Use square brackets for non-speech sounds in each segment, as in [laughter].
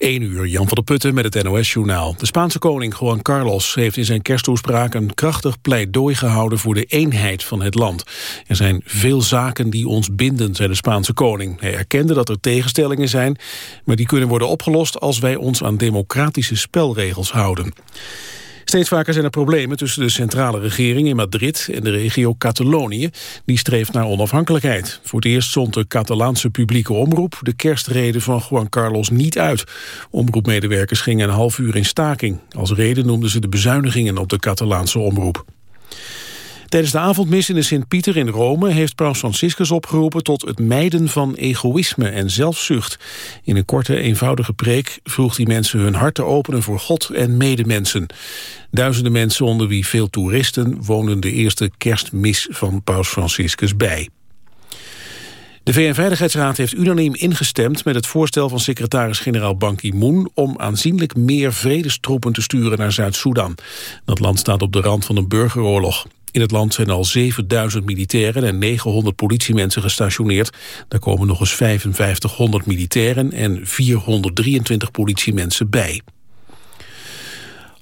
1 uur, Jan van der Putten met het NOS-journaal. De Spaanse koning Juan Carlos heeft in zijn kersttoespraak... een krachtig pleidooi gehouden voor de eenheid van het land. Er zijn veel zaken die ons binden, zei de Spaanse koning. Hij erkende dat er tegenstellingen zijn... maar die kunnen worden opgelost als wij ons aan democratische spelregels houden. Steeds vaker zijn er problemen tussen de centrale regering in Madrid en de regio Catalonië. Die streeft naar onafhankelijkheid. Voor het eerst zond de Catalaanse publieke omroep de kerstreden van Juan Carlos niet uit. Omroepmedewerkers gingen een half uur in staking. Als reden noemden ze de bezuinigingen op de Catalaanse omroep. Tijdens de avondmis in de Sint-Pieter in Rome heeft paus Franciscus opgeroepen tot het mijden van egoïsme en zelfzucht. In een korte, eenvoudige preek vroeg hij mensen hun hart te openen voor God en medemensen. Duizenden mensen, onder wie veel toeristen, woonden de eerste kerstmis van paus Franciscus bij. De VN-veiligheidsraad heeft unaniem ingestemd met het voorstel van secretaris-generaal Ban Ki-moon om aanzienlijk meer vredestroepen te sturen naar Zuid-Soedan. Dat land staat op de rand van een burgeroorlog. In het land zijn al 7000 militairen en 900 politiemensen gestationeerd. Daar komen nog eens 5500 militairen en 423 politiemensen bij.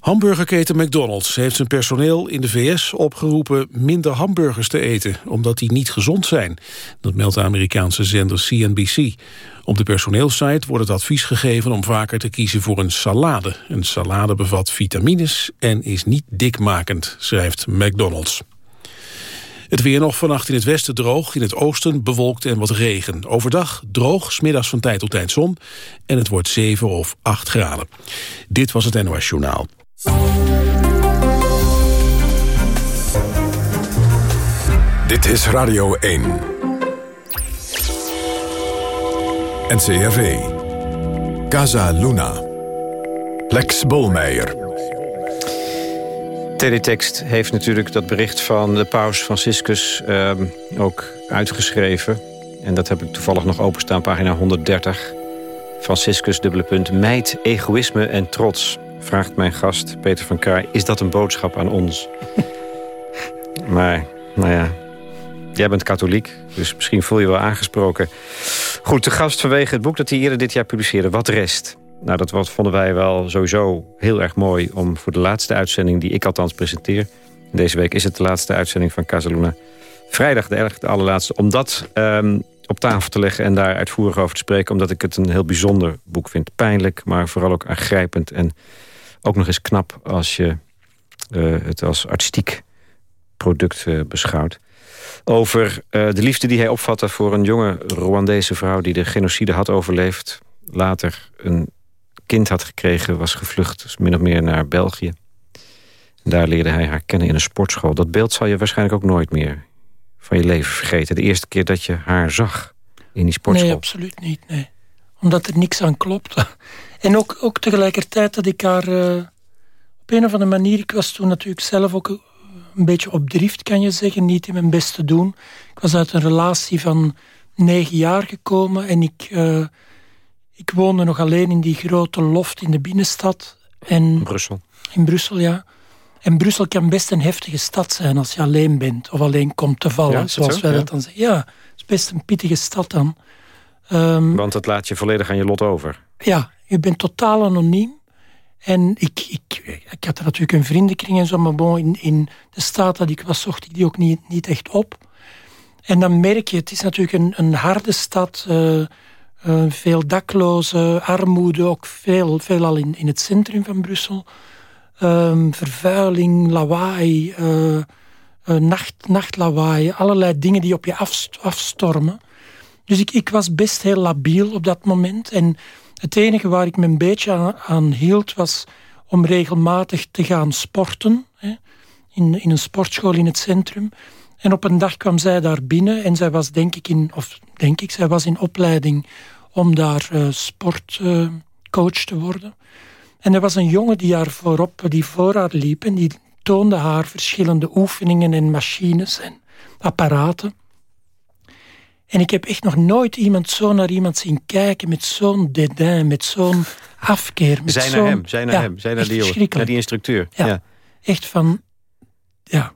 Hamburgerketen McDonald's heeft zijn personeel in de VS opgeroepen minder hamburgers te eten, omdat die niet gezond zijn. Dat meldt de Amerikaanse zender CNBC. Op de personeelssite wordt het advies gegeven om vaker te kiezen voor een salade. Een salade bevat vitamines en is niet dikmakend, schrijft McDonald's. Het weer nog vannacht in het westen droog, in het oosten bewolkt en wat regen. Overdag droog, smiddags van tijd tot tijd zon en het wordt 7 of 8 graden. Dit was het NOS Journaal. Dit is Radio 1. NCRV. Casa Luna. Lex Bolmeijer. Teletext heeft natuurlijk dat bericht van de paus Franciscus ehm, ook uitgeschreven. En dat heb ik toevallig nog openstaan, pagina 130. Franciscus, dubbele punt, meid, egoïsme en trots vraagt mijn gast Peter van Kaar... is dat een boodschap aan ons? [laughs] maar, nou ja, jij bent katholiek, dus misschien voel je wel aangesproken. Goed, de gast vanwege het boek dat hij eerder dit jaar publiceerde... Wat rest? Nou, dat was, vonden wij wel sowieso heel erg mooi... om voor de laatste uitzending, die ik althans presenteer... deze week is het de laatste uitzending van Casaluna... vrijdag de, de allerlaatste, om dat um, op tafel te leggen... en daar uitvoerig over te spreken... omdat ik het een heel bijzonder boek vind. Pijnlijk, maar vooral ook aangrijpend... en ook nog eens knap als je uh, het als artistiek product uh, beschouwt. Over uh, de liefde die hij opvatte voor een jonge Rwandese vrouw... die de genocide had overleefd. Later een kind had gekregen, was gevlucht dus min of meer naar België. Daar leerde hij haar kennen in een sportschool. Dat beeld zal je waarschijnlijk ook nooit meer van je leven vergeten. De eerste keer dat je haar zag in die sportschool. Nee, absoluut niet, nee. Omdat er niks aan klopte. En ook, ook tegelijkertijd dat ik haar... Uh, op een of andere manier... Ik was toen natuurlijk zelf ook een beetje op drift, kan je zeggen. Niet in mijn best te doen. Ik was uit een relatie van negen jaar gekomen. En ik, uh, ik woonde nog alleen in die grote loft in de binnenstad. En, Brussel. In Brussel, ja. En Brussel kan best een heftige stad zijn als je alleen bent. Of alleen komt te vallen, ja, zoals wij dat dan zeggen. Ja, het is best een pittige stad dan. Um, Want het laat je volledig aan je lot over. Ja, je bent totaal anoniem. En ik, ik, ik had er natuurlijk een vriendenkring en zo, maar bon, in, in de staat dat ik was, zocht ik die ook niet, niet echt op. En dan merk je, het is natuurlijk een, een harde stad, uh, uh, veel daklozen, armoede, ook veel, veelal in, in het centrum van Brussel. Um, vervuiling, lawaai, uh, nacht, nachtlawaai, allerlei dingen die op je afst afstormen. Dus ik, ik was best heel labiel op dat moment. En het enige waar ik me een beetje aan, hield was om regelmatig te gaan sporten. Hè, in, in een sportschool in het centrum. En op een dag kwam zij daar binnen en zij was denk ik in, of denk ik, zij was in opleiding om daar uh, sportcoach te worden. En er was een jongen die haar voorop, die voor haar liep en die toonde haar verschillende oefeningen en machines en apparaten. En ik heb echt nog nooit iemand zo naar iemand zien kijken met zo'n dédain, met zo'n afkeer. Met zij naar hem, zij naar ja, hem, zij naar die, naar die instructeur. Ja, ja, echt van, ja.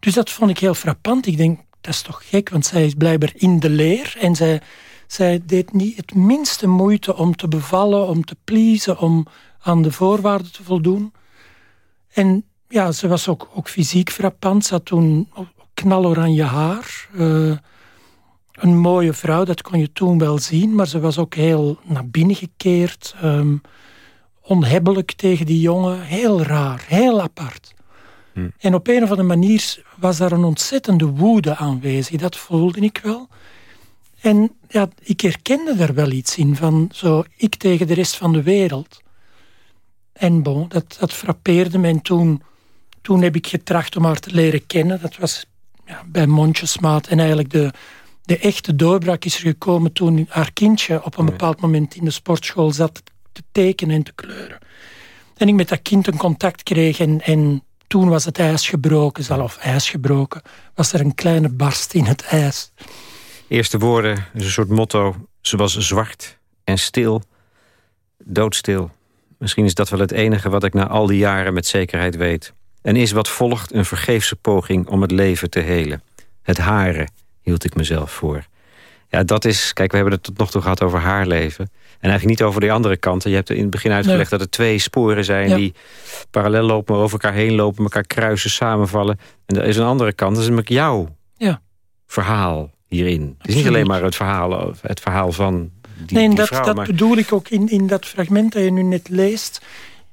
Dus dat vond ik heel frappant. Ik denk, dat is toch gek, want zij is blijkbaar in de leer en zij, Zij deed niet het minste moeite om te bevallen, om te pleasen, om aan de voorwaarden te voldoen. En ja, ze was ook, ook fysiek frappant. Ze had toen knaloranje haar. Uh, een mooie vrouw, dat kon je toen wel zien. Maar ze was ook heel naar binnen gekeerd. Um, onhebbelijk tegen die jongen. Heel raar, heel apart. Hm. En op een of andere manier was daar een ontzettende woede aanwezig. Dat voelde ik wel. En ja, ik herkende er wel iets in. Van zo ik tegen de rest van de wereld. En bon, dat, dat frappeerde me. En toen, toen heb ik getracht om haar te leren kennen. Dat was ja, bij mondjesmaat. En eigenlijk de, de echte doorbraak is er gekomen toen haar kindje op een bepaald moment in de sportschool zat te tekenen en te kleuren. En ik met dat kind een contact kreeg en, en toen was het ijs gebroken, zelf ijs gebroken, was er een kleine barst in het ijs. Eerste woorden, een soort motto. Ze was zwart en stil, doodstil. Misschien is dat wel het enige wat ik na al die jaren met zekerheid weet. En is wat volgt een vergeefse poging om het leven te helen. Het haren hield ik mezelf voor. Ja, dat is... Kijk, we hebben het tot nog toe gehad over haar leven. En eigenlijk niet over de andere kanten. Je hebt in het begin uitgelegd dat er twee sporen zijn... die parallel lopen, over elkaar heen lopen... elkaar kruisen, samenvallen. En er is een andere kant, dat is jouw ja. verhaal hierin. Het is niet alleen maar het verhaal, het verhaal van die, nee, die dat, vrouw, dat bedoel ik ook in, in dat fragment dat je nu net leest.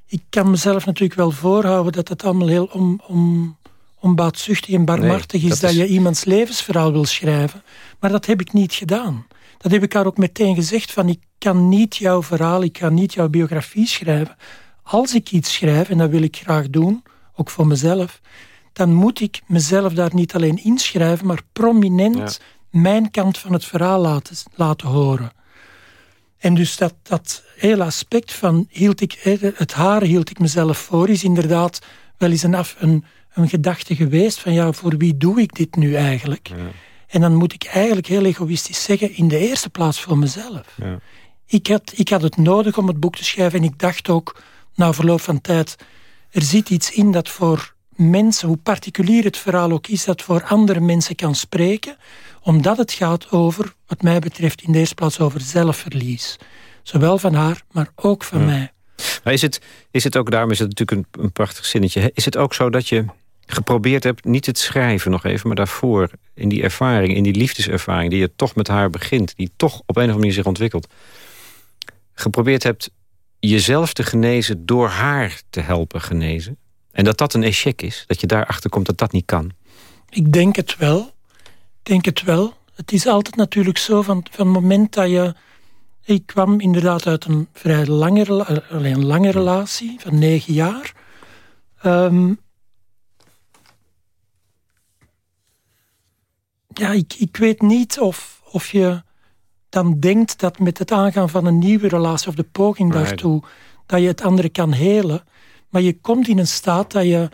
Ik kan mezelf natuurlijk wel voorhouden dat het allemaal heel om, om, onbaatzuchtig en barmhartig is dat, is... je iemands levensverhaal wil schrijven. Maar dat heb ik niet gedaan. Dat heb ik haar ook meteen gezegd van ik kan niet jouw verhaal, ik kan niet jouw biografie schrijven. Als ik iets schrijf, en dat wil ik graag doen, ook voor mezelf, dan moet ik mezelf daar niet alleen inschrijven, maar prominent mijn kant van het verhaal laten, laten horen. En dus dat, dat hele aspect van hield ik, het haar hield ik mezelf voor, is inderdaad wel eens een, af, een, een gedachte geweest van ja, voor wie doe ik dit nu eigenlijk? Ja. En dan moet ik eigenlijk heel egoïstisch zeggen, in de eerste plaats voor mezelf. Ja. Ik, had, ik had het nodig om het boek te schrijven en ik dacht ook, na verloop van tijd, er zit iets in dat voor mensen, hoe particulier het verhaal ook is, dat voor andere mensen kan spreken, omdat het gaat over, wat mij betreft, in de eerste plaats over zelfverlies. Zowel van haar, maar ook van mij. Maar is het, is het ook, daarom is het natuurlijk een, een prachtig zinnetje, is het ook zo dat je geprobeerd hebt, niet het schrijven nog even... maar daarvoor, in die ervaring, in die liefdeservaring... die je toch met haar begint, die toch op een of andere manier zich ontwikkelt... geprobeerd hebt jezelf te genezen door haar te helpen genezen? En dat dat een échec is, dat je daarachter komt dat dat niet kan? Ik denk het wel. Ik denk het wel. Het is altijd natuurlijk zo, van, van het moment dat je... Ik kwam inderdaad uit een vrij lange, alleen lange relatie, van negen jaar... Um, ja, ik, ik weet niet of, of je dan denkt dat met het aangaan van een nieuwe relatie of de poging daartoe, dat je het andere kan helen. Maar je komt in een staat dat je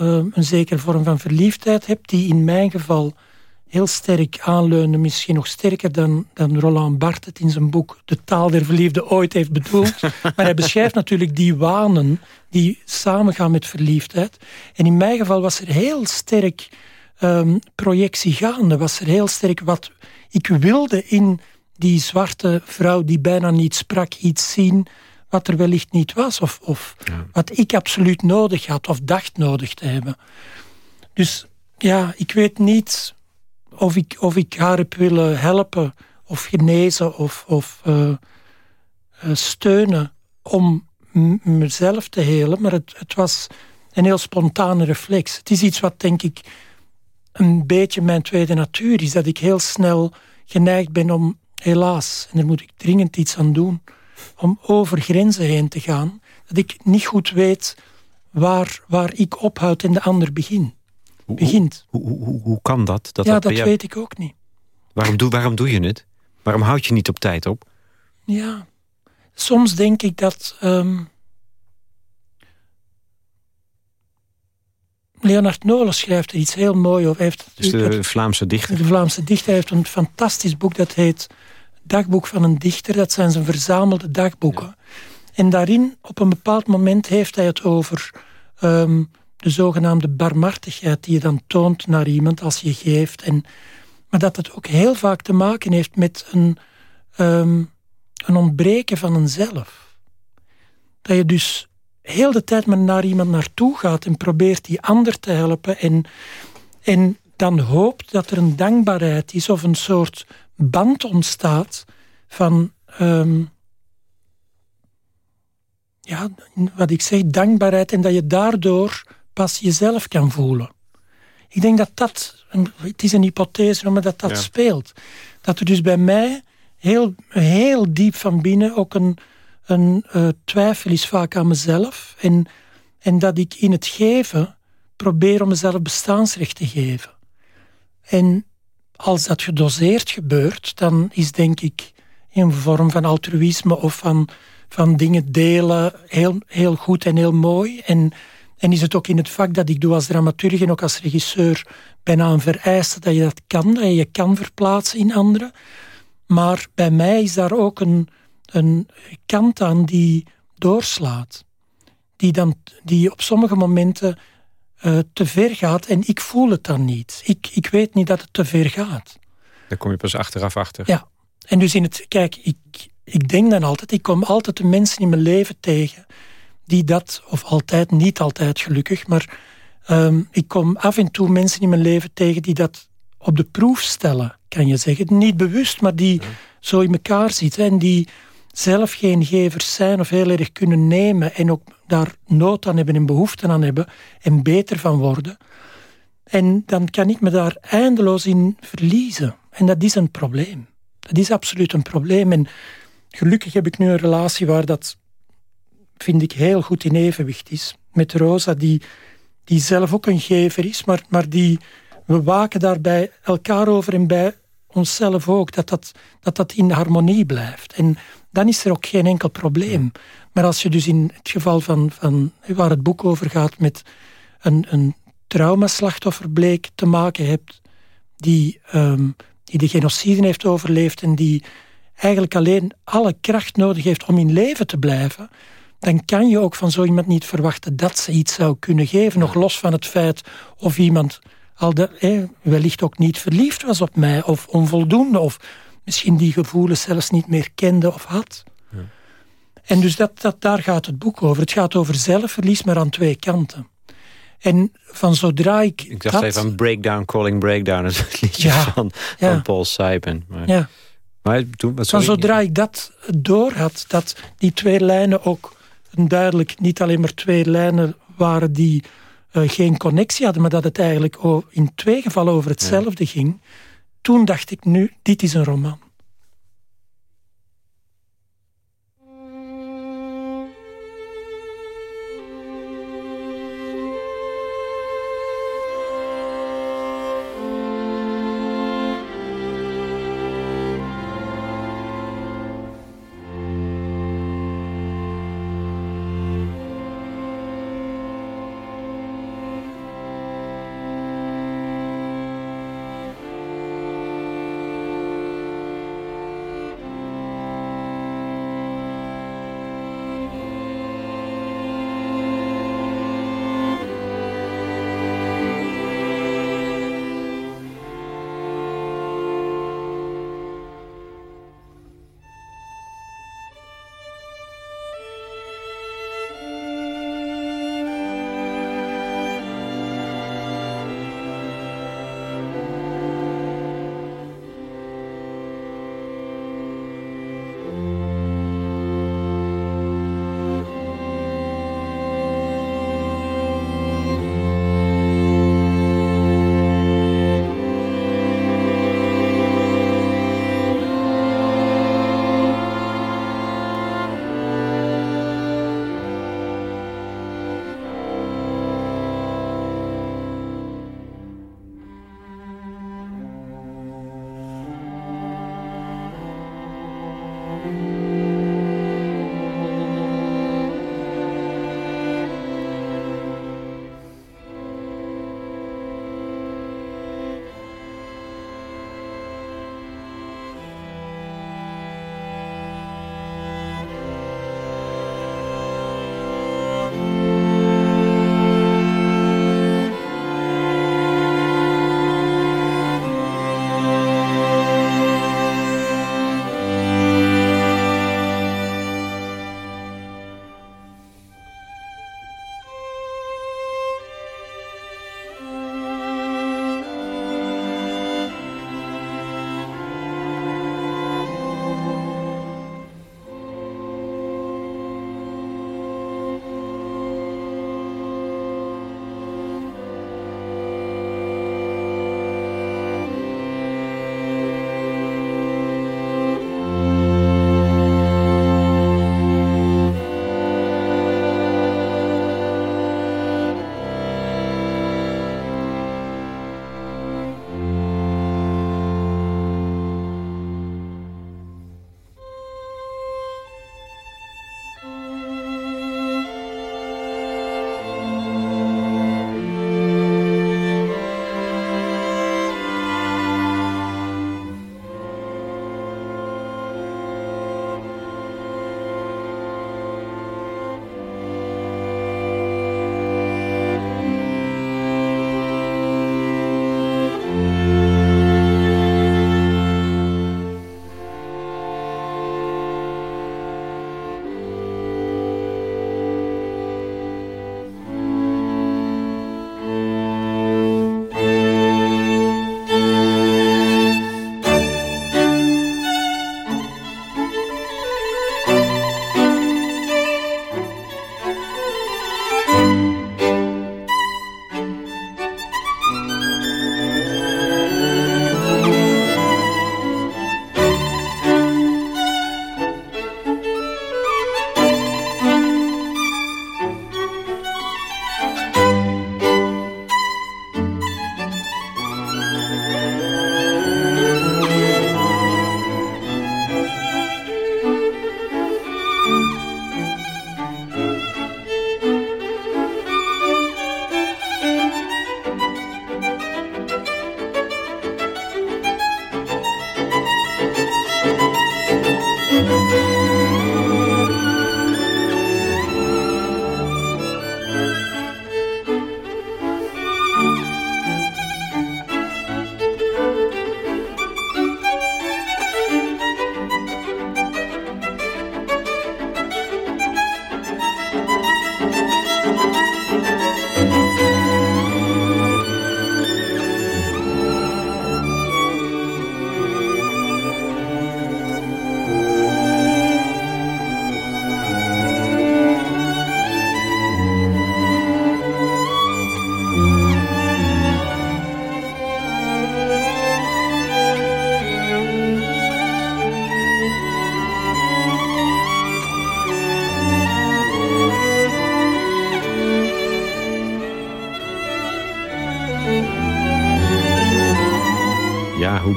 uh, een zekere vorm van verliefdheid hebt, die in mijn geval heel sterk aanleunde, misschien nog sterker dan, dan Roland Barthes het in zijn boek De taal der verliefde ooit heeft bedoeld. [laughs] maar hij beschrijft natuurlijk die wanen die samengaan met verliefdheid. En in mijn geval was er heel sterk um, projectie gaande. Was er heel sterk wat ik wilde in die zwarte vrouw die bijna niet sprak, iets zien wat er wellicht niet was. Of, of wat ik absoluut nodig had of dacht nodig te hebben. Dus ja, ik weet niet of ik, of ik haar heb willen helpen of genezen of, of uh, steunen om mezelf te helen. Maar het, het was een heel spontane reflex. Het is iets wat denk ik een beetje mijn tweede natuur is. Dat ik heel snel geneigd ben om, helaas, en daar moet ik dringend iets aan doen, om over grenzen heen te gaan. Dat ik niet goed weet waar, waar ik ophoud en de ander begin, begint. Hoe, hoe, hoe, hoe, kan dat? dat ja, dat, weet ik ook niet. Waarom doe, waarom doe je het? Waarom houd je niet op tijd op? Ja, soms denk ik dat... Um, Leonard Nolens schrijft er iets heel moois over. Heeft, dus de Vlaamse dichter. De Vlaamse dichter heeft een fantastisch boek dat heet Dagboek van een dichter. Dat zijn zijn verzamelde dagboeken. En daarin, op een bepaald moment, heeft hij het over um, de zogenaamde barmhartigheid die je dan toont naar iemand als je geeft. En, maar dat het ook heel vaak te maken heeft met een, ehm, een ontbreken van een zelf. Dat je dus heel de tijd maar naar iemand naartoe gaat en probeert die ander te helpen en, en dan hoopt dat er een dankbaarheid is of een soort band ontstaat van ehm, ja, wat ik zeg, dankbaarheid en dat je daardoor pas jezelf kan voelen. Ik denk dat dat, het is een hypothese, maar dat dat speelt. Dat er dus bij mij heel, heel diep van binnen ook een, een uh, twijfel is vaak aan mezelf. En, en dat ik in het geven probeer om mezelf bestaansrecht te geven. En als dat gedoseerd gebeurt, dan is denk ik in vorm van altruïsme of van, van dingen delen heel, heel goed en heel mooi. En, en is het ook in het vak dat ik doe als dramaturg en ook als regisseur bijna een vereiste dat je dat kan, dat je je kan verplaatsen in anderen. Maar bij mij is daar ook een, een kant aan die doorslaat. Die, dan, die op sommige momenten uh, te ver gaat en ik voel het dan niet. Ik, ik weet niet dat het te ver gaat. Daar kom je pas achteraf achter. Ja, en dus in het, kijk, ik, ik denk dan altijd, ik kom altijd de mensen in mijn leven tegen die dat, of altijd, niet altijd gelukkig, maar um, ik kom af en toe mensen in mijn leven tegen die dat op de proef stellen, kan je zeggen. Niet bewust, maar die zo in elkaar zitten en die zelf geen gevers zijn of heel erg kunnen nemen en ook daar nood aan hebben en behoefte aan hebben en beter van worden. En dan kan ik me daar eindeloos in verliezen. En dat is een probleem. Dat is absoluut een probleem. En gelukkig heb ik nu een relatie waar dat, vind ik, heel goed in evenwicht is. Met Rosa, die, die zelf ook een gever is, maar, maar die, we waken daarbij elkaar over en bij onszelf ook, dat dat, dat dat in harmonie blijft. En dan is er ook geen enkel probleem. Maar als je dus in het geval van, van waar het boek over gaat, met een, een traumaslachtoffer bleek te maken hebt, die, um, die de genocide heeft overleefd en die eigenlijk alleen alle kracht nodig heeft om in leven te blijven, dan kan je ook van zo iemand niet verwachten dat ze iets zou kunnen geven, nog los van het feit of iemand al de, eh, wellicht ook niet verliefd was op mij, of onvoldoende, of misschien die gevoelens zelfs niet meer kende of had. Ja. En dus dat, dat, daar gaat het boek over. Het gaat over zelfverlies, maar aan twee kanten. En van zodra ik. Ik dacht even aan Breakdown, Calling Breakdown, [laughs] het liedje van, van Paul Simon. Maar, ja. maar toen, wat van zodra ik dat door had, dat die twee lijnen ook duidelijk niet alleen maar twee lijnen waren die uh, geen connectie hadden, maar dat het eigenlijk in twee gevallen over hetzelfde ging. Toen dacht ik nu, dit is een roman.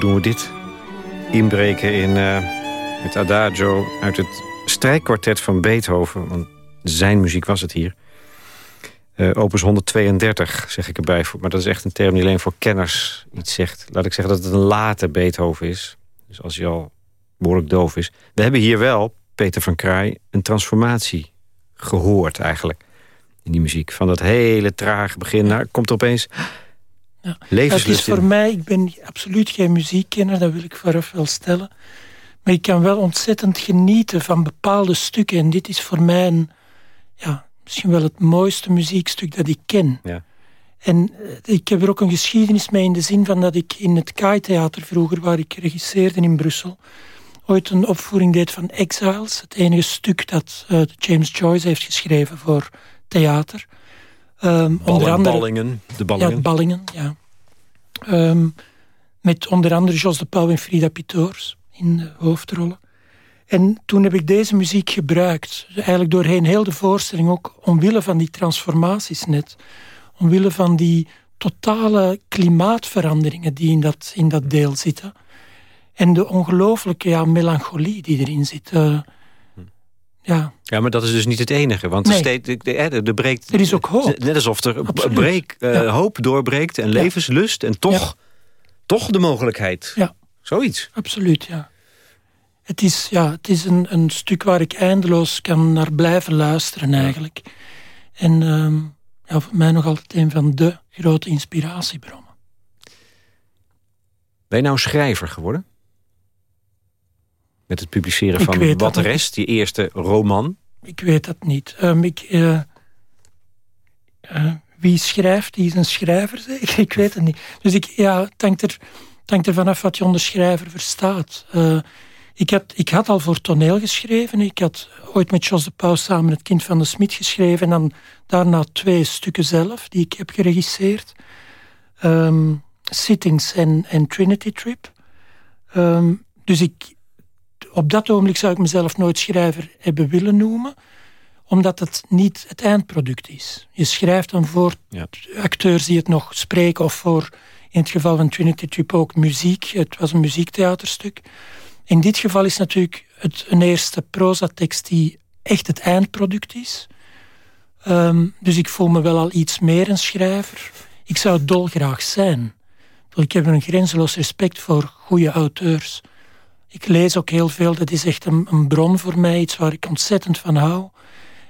Doen we dit? Inbreken in uh, het Adagio uit het strijkkwartet van Beethoven. Want zijn muziek was het hier. Uh, opus 132, zeg ik erbij. Maar dat is echt een term die alleen voor kenners iets zegt. Laat ik zeggen dat het een late Beethoven is. Dus als hij al behoorlijk doof is. We hebben hier wel, Peter van Kraai, een transformatie gehoord eigenlijk. In die muziek. Van dat hele trage begin naar komt er opeens ja. Het is voor mij, ik ben absoluut geen muziekkenner, dat wil ik vooraf wel stellen. Maar ik kan wel ontzettend genieten van bepaalde stukken. En dit is voor mij een, ja, misschien wel het mooiste muziekstuk dat ik ken. Ja. En eh, ik heb er ook een geschiedenis mee in de zin van dat ik in het Kai-theater vroeger, waar ik regisseerde in Brussel, ooit een opvoering deed van Exiles. Het enige stuk dat uh, James Joyce heeft geschreven voor theater. Um, onder andere, ballingen, de ballingen. Ja, ballingen, ja. Ehm, met onder andere Jos de Pauw en Frida Pitoors in de hoofdrollen. En toen heb ik deze muziek gebruikt. Eigenlijk doorheen heel de voorstelling ook omwille van die transformaties net. Omwille van die totale klimaatveranderingen die in dat, in dat deel zitten. En de ongelooflijke ja, melancholie die erin zit. Uh, ja. ja, maar dat is dus niet het enige. Want nee. steeds, de, de, breekt, er is ook hoop. Net alsof er breek, uh, hoop doorbreekt en levenslust. En toch, toch de mogelijkheid. Ja. Zoiets. Absoluut, ja. Het is, ja, het is een, een stuk waar ik eindeloos kan naar blijven luisteren eigenlijk. En uh, ja, voor mij nog altijd een van de grote inspiratiebronnen. Ben je nou schrijver geworden? Met het publiceren van Wat de Rest, die eerste roman? Ik weet dat niet. Um, ik, uh, uh, wie schrijft, die is een schrijver, zeg. [laughs] ik weet het niet. Dus ik, ja, het hangt er, het hangt er vanaf wat je onder schrijver verstaat. Uh, ik, had, ik had al voor toneel geschreven. Ik had ooit met Jos de Pauw samen Het Kind van de Smit geschreven. En dan daarna twee stukken zelf, die ik heb geregisseerd. Um, Sittings en, en Trinity Trip. Um, dus ik, op dat ogenblik zou ik mezelf nooit schrijver hebben willen noemen, omdat het niet het eindproduct is. Je schrijft dan voor acteurs die het nog spreken, of voor, in het geval van Trinity Trip ook, muziek. Het was een muziektheaterstuk. In dit geval is natuurlijk het een eerste prozatekst die echt het eindproduct is. Ehm, dus ik voel me wel al iets meer een schrijver. Ik zou het dolgraag zijn. Ik heb een grenzeloos respect voor goede auteurs. Ik lees ook heel veel, dat is echt een, een bron voor mij, iets waar ik ontzettend van hou.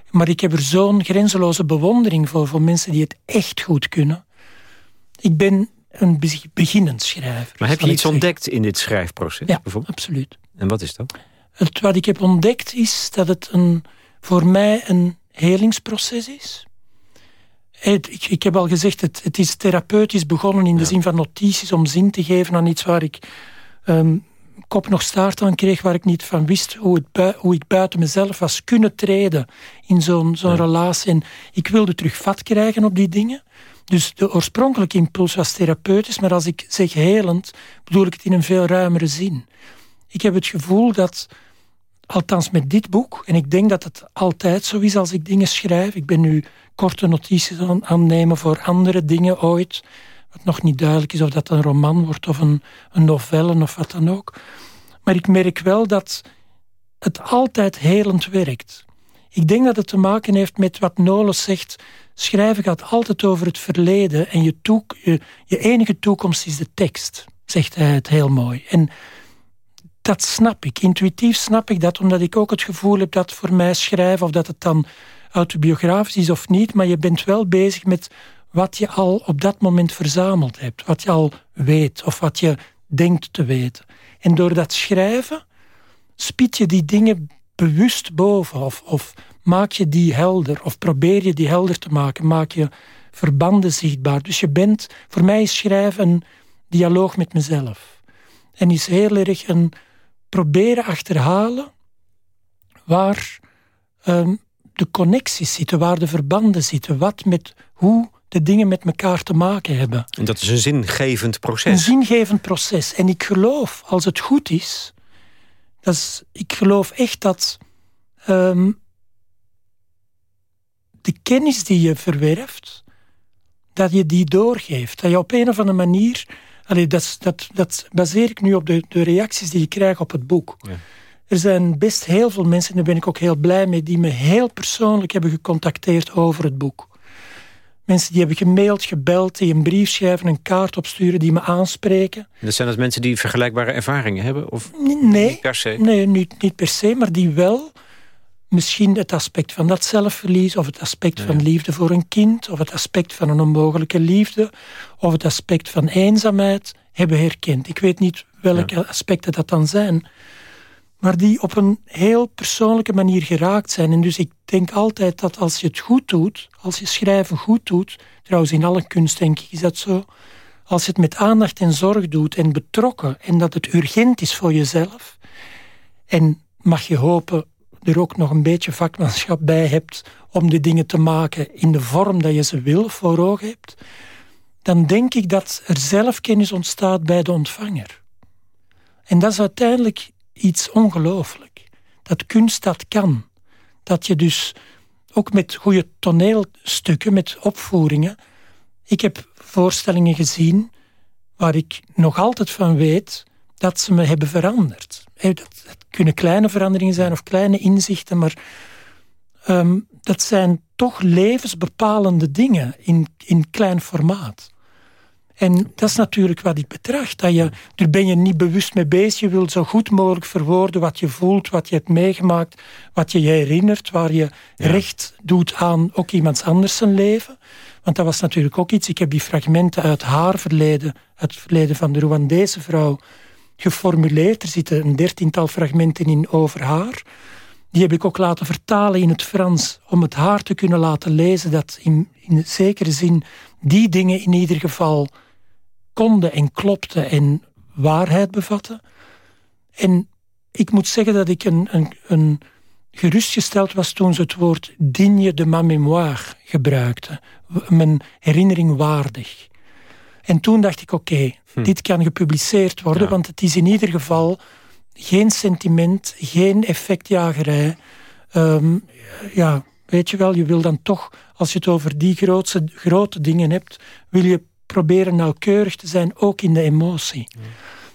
Maar ik heb er zo'n grenzeloze bewondering voor, voor mensen die het echt goed kunnen. Ik ben een beginnend schrijver. Maar heb je iets ontdekt in dit schrijfproces? Ja, bijvoorbeeld? absoluut. En wat is dat? Het, wat ik heb ontdekt is dat het een, voor mij een helingsproces is. ik, ik, heb al gezegd, het, het is therapeutisch begonnen in de zin van notities om zin te geven aan iets waar ik ehm, kop nog staart aan kreeg, waar ik niet van wist hoe, het hoe ik buiten mezelf was kunnen treden in zo'n zo'n relatie. En ik wilde terug vat krijgen op die dingen. Dus de oorspronkelijke impuls was therapeutisch, maar als ik zeg helend, bedoel ik het in een veel ruimere zin. Ik heb het gevoel dat, althans met dit boek, en ik denk dat het altijd zo is als ik dingen schrijf, ik ben nu korte notities aan, aan nemen voor andere dingen ooit, wat nog niet duidelijk is of dat een roman wordt of een, een novelle of wat dan ook. Maar ik merk wel dat het altijd helend werkt. Ik denk dat het te maken heeft met wat Nolos zegt. Schrijven gaat altijd over het verleden en je, je, je enige toekomst is de tekst, zegt hij het heel mooi. En dat snap ik. Intuïtief snap ik dat, omdat ik ook het gevoel heb dat voor mij schrijven, of dat het dan autobiografisch is of niet, maar je bent wel bezig met wat je al op dat moment verzameld hebt, wat je al weet of wat je denkt te weten. En door dat schrijven spiet je die dingen bewust boven of, of maak je die helder of probeer je die helder te maken, maak je verbanden zichtbaar. Dus je bent, voor mij is schrijven een dialoog met mezelf. En is heel erg een proberen achterhalen waar um, de connecties zitten, waar de verbanden zitten, wat met hoe de dingen met elkaar te maken hebben. En dat is een zingevend proces. Een zingevend proces. En ik geloof, als het goed is, dat is ik geloof echt dat um, de kennis die je verwerft, dat je die doorgeeft. Dat je op een of andere manier... Allee, dat, dat, dat baseer ik nu op de, de reacties die ik krijg op het boek. Ja. Er zijn best heel veel mensen, en daar ben ik ook heel blij mee, die me heel persoonlijk hebben gecontacteerd over het boek. Mensen die hebben gemaild, gebeld, die een brief schrijven, een kaart opsturen, die me aanspreken. Dat zijn dat mensen die vergelijkbare ervaringen hebben? Of nee, niet per se? Nee, niet, niet per se, maar die wel misschien het aspect van dat zelfverlies, of het aspect van liefde voor een kind, of het aspect van een onmogelijke liefde, of het aspect van eenzaamheid hebben herkend. Ik weet niet welke aspecten dat dan zijn, maar die op een heel persoonlijke manier geraakt zijn. En dus ik denk altijd dat als je het goed doet, als je schrijven goed doet, trouwens in alle kunst denk ik is dat zo, als je het met aandacht en zorg doet en betrokken en dat het urgent is voor jezelf, en mag je hopen er ook nog een beetje vakmanschap bij hebt om de dingen te maken in de vorm dat je ze wil voor ogen hebt, dan denk ik dat er zelfkennis ontstaat bij de ontvanger. En dat is uiteindelijk iets ongelooflijk. Dat kunst dat kan. Dat je dus ook met goede toneelstukken, met opvoeringen. Ik heb voorstellingen gezien waar ik nog altijd van weet dat ze me hebben veranderd. Dat, kunnen kleine veranderingen zijn of kleine inzichten, maar ehm, dat zijn toch levensbepalende dingen in, in klein formaat. En dat is natuurlijk wat ik betracht. Dat je, daar ben je niet bewust mee bezig. Je wilt zo goed mogelijk verwoorden wat je voelt, wat je hebt meegemaakt, wat je je herinnert, waar je recht doet aan ook iemands anders zijn leven. Want dat was natuurlijk ook iets. Ik heb die fragmenten uit haar verleden, het verleden van de Rwandese vrouw, geformuleerd. Er zitten een dertiental fragmenten in over haar. Die heb ik ook laten vertalen in het Frans, om het haar te kunnen laten lezen, dat in, in zekere zin die dingen in ieder geval konden en klopten en waarheid bevatten. En ik moet zeggen dat ik een, een, een gerustgesteld was toen ze het woord digne de ma mémoire gebruikte. Mijn herinnering waardig. En toen dacht ik, oké, hm. dit kan gepubliceerd worden, want het is in ieder geval geen sentiment, geen effectjagerij. Ehm, ja, weet je wel, je wil dan toch, als je het over die grootse, grote dingen hebt, wil je proberen nauwkeurig te zijn, ook in de emotie.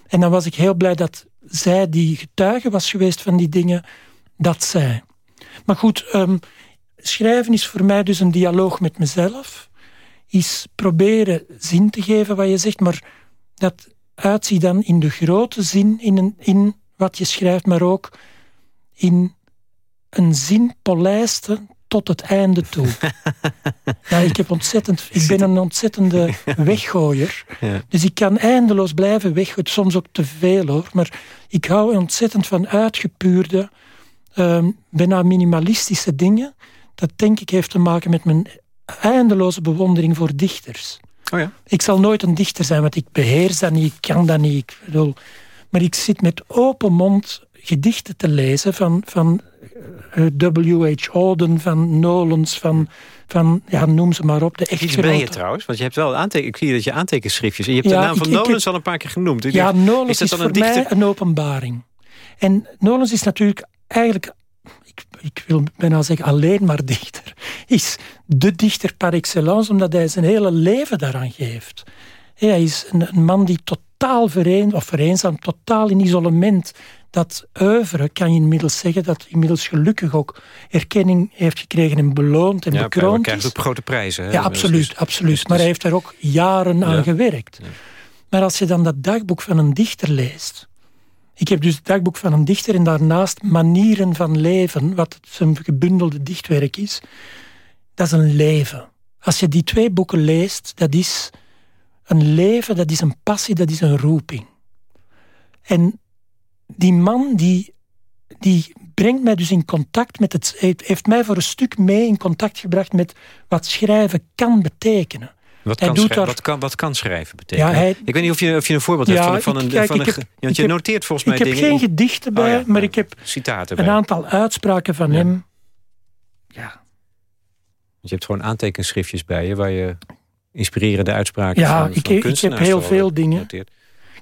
En dan was ik heel blij dat zij die getuige was geweest van die dingen, dat zij. Maar goed, ehm, schrijven is voor mij dus een dialoog met mezelf is proberen zin te geven wat je zegt, maar dat uitziet dan in de grote zin, in, een, in wat je schrijft, maar ook in een zin polijsten tot het einde toe. ja, [laughs] ik, heb ontzettend, ik ben een ontzettende [laughs] weggooier. Ja. Dus ik kan eindeloos blijven weggooien. Soms ook te veel hoor. Maar ik hou ontzettend van uitgepuurde, um, bijna minimalistische dingen. Dat denk ik heeft te maken met mijn eindeloze bewondering voor dichters. Oh ja? Ik zal nooit een dichter zijn, want ik beheers dat niet, ik kan dat niet. Ik bedoel, maar ik zit met open mond gedichten te lezen van, van uh, eh, W.H. Auden, van Nolens, van, van ja, noem ze maar op. De echt ben je trouwens? Want je hebt wel aanteken, ik zie dat je aantekenschriftjes... en je hebt de naam van Nolens al een paar keer genoemd. ja, Nolens is, is voor mij een openbaring. En Nolens is natuurlijk eigenlijk ik wil bijna zeggen alleen maar dichter, is de dichter par excellence, omdat hij zijn hele leven daaraan geeft. Hij is een, man die totaal vereen, of vereenzaam, totaal in isolement dat oeuvre, kan je inmiddels zeggen, dat inmiddels gelukkig ook erkenning heeft gekregen en beloond en ja, bekroond hij krijgt ook grote prijzen. Hè, ja, absoluut, dus, absoluut. dus, maar hij heeft daar ook jaren aan Ja. gewerkt. Maar als je dan dat dagboek van een dichter leest... Ik heb dus het dagboek van een dichter en daarnaast Manieren van Leven, wat zijn gebundelde dichtwerk is. Dat is een leven. Als je die twee boeken leest, dat is een leven, dat is een passie, dat is een roeping. En die man die, die brengt mij dus in contact met het... heeft mij voor een stuk mee in contact gebracht met wat schrijven kan betekenen. Wat kan, daar- wat, kan, wat kan schrijven betekenen? Ja, hij- ik weet niet of je, of je een voorbeeld hebt van, van ik- een... kijk, van ik een heb- want ik je heb- noteert volgens Ik mij heb dingen... geen in- gedichten bij, Oh ja, maar ik heb Citaten een bij. aantal uitspraken van hem. Ja, Je hebt gewoon aantekenschriftjes bij je... waar je inspirerende uitspraken Ja, van, ik- van ik heb kunstenaars heel veel dingen. noteert.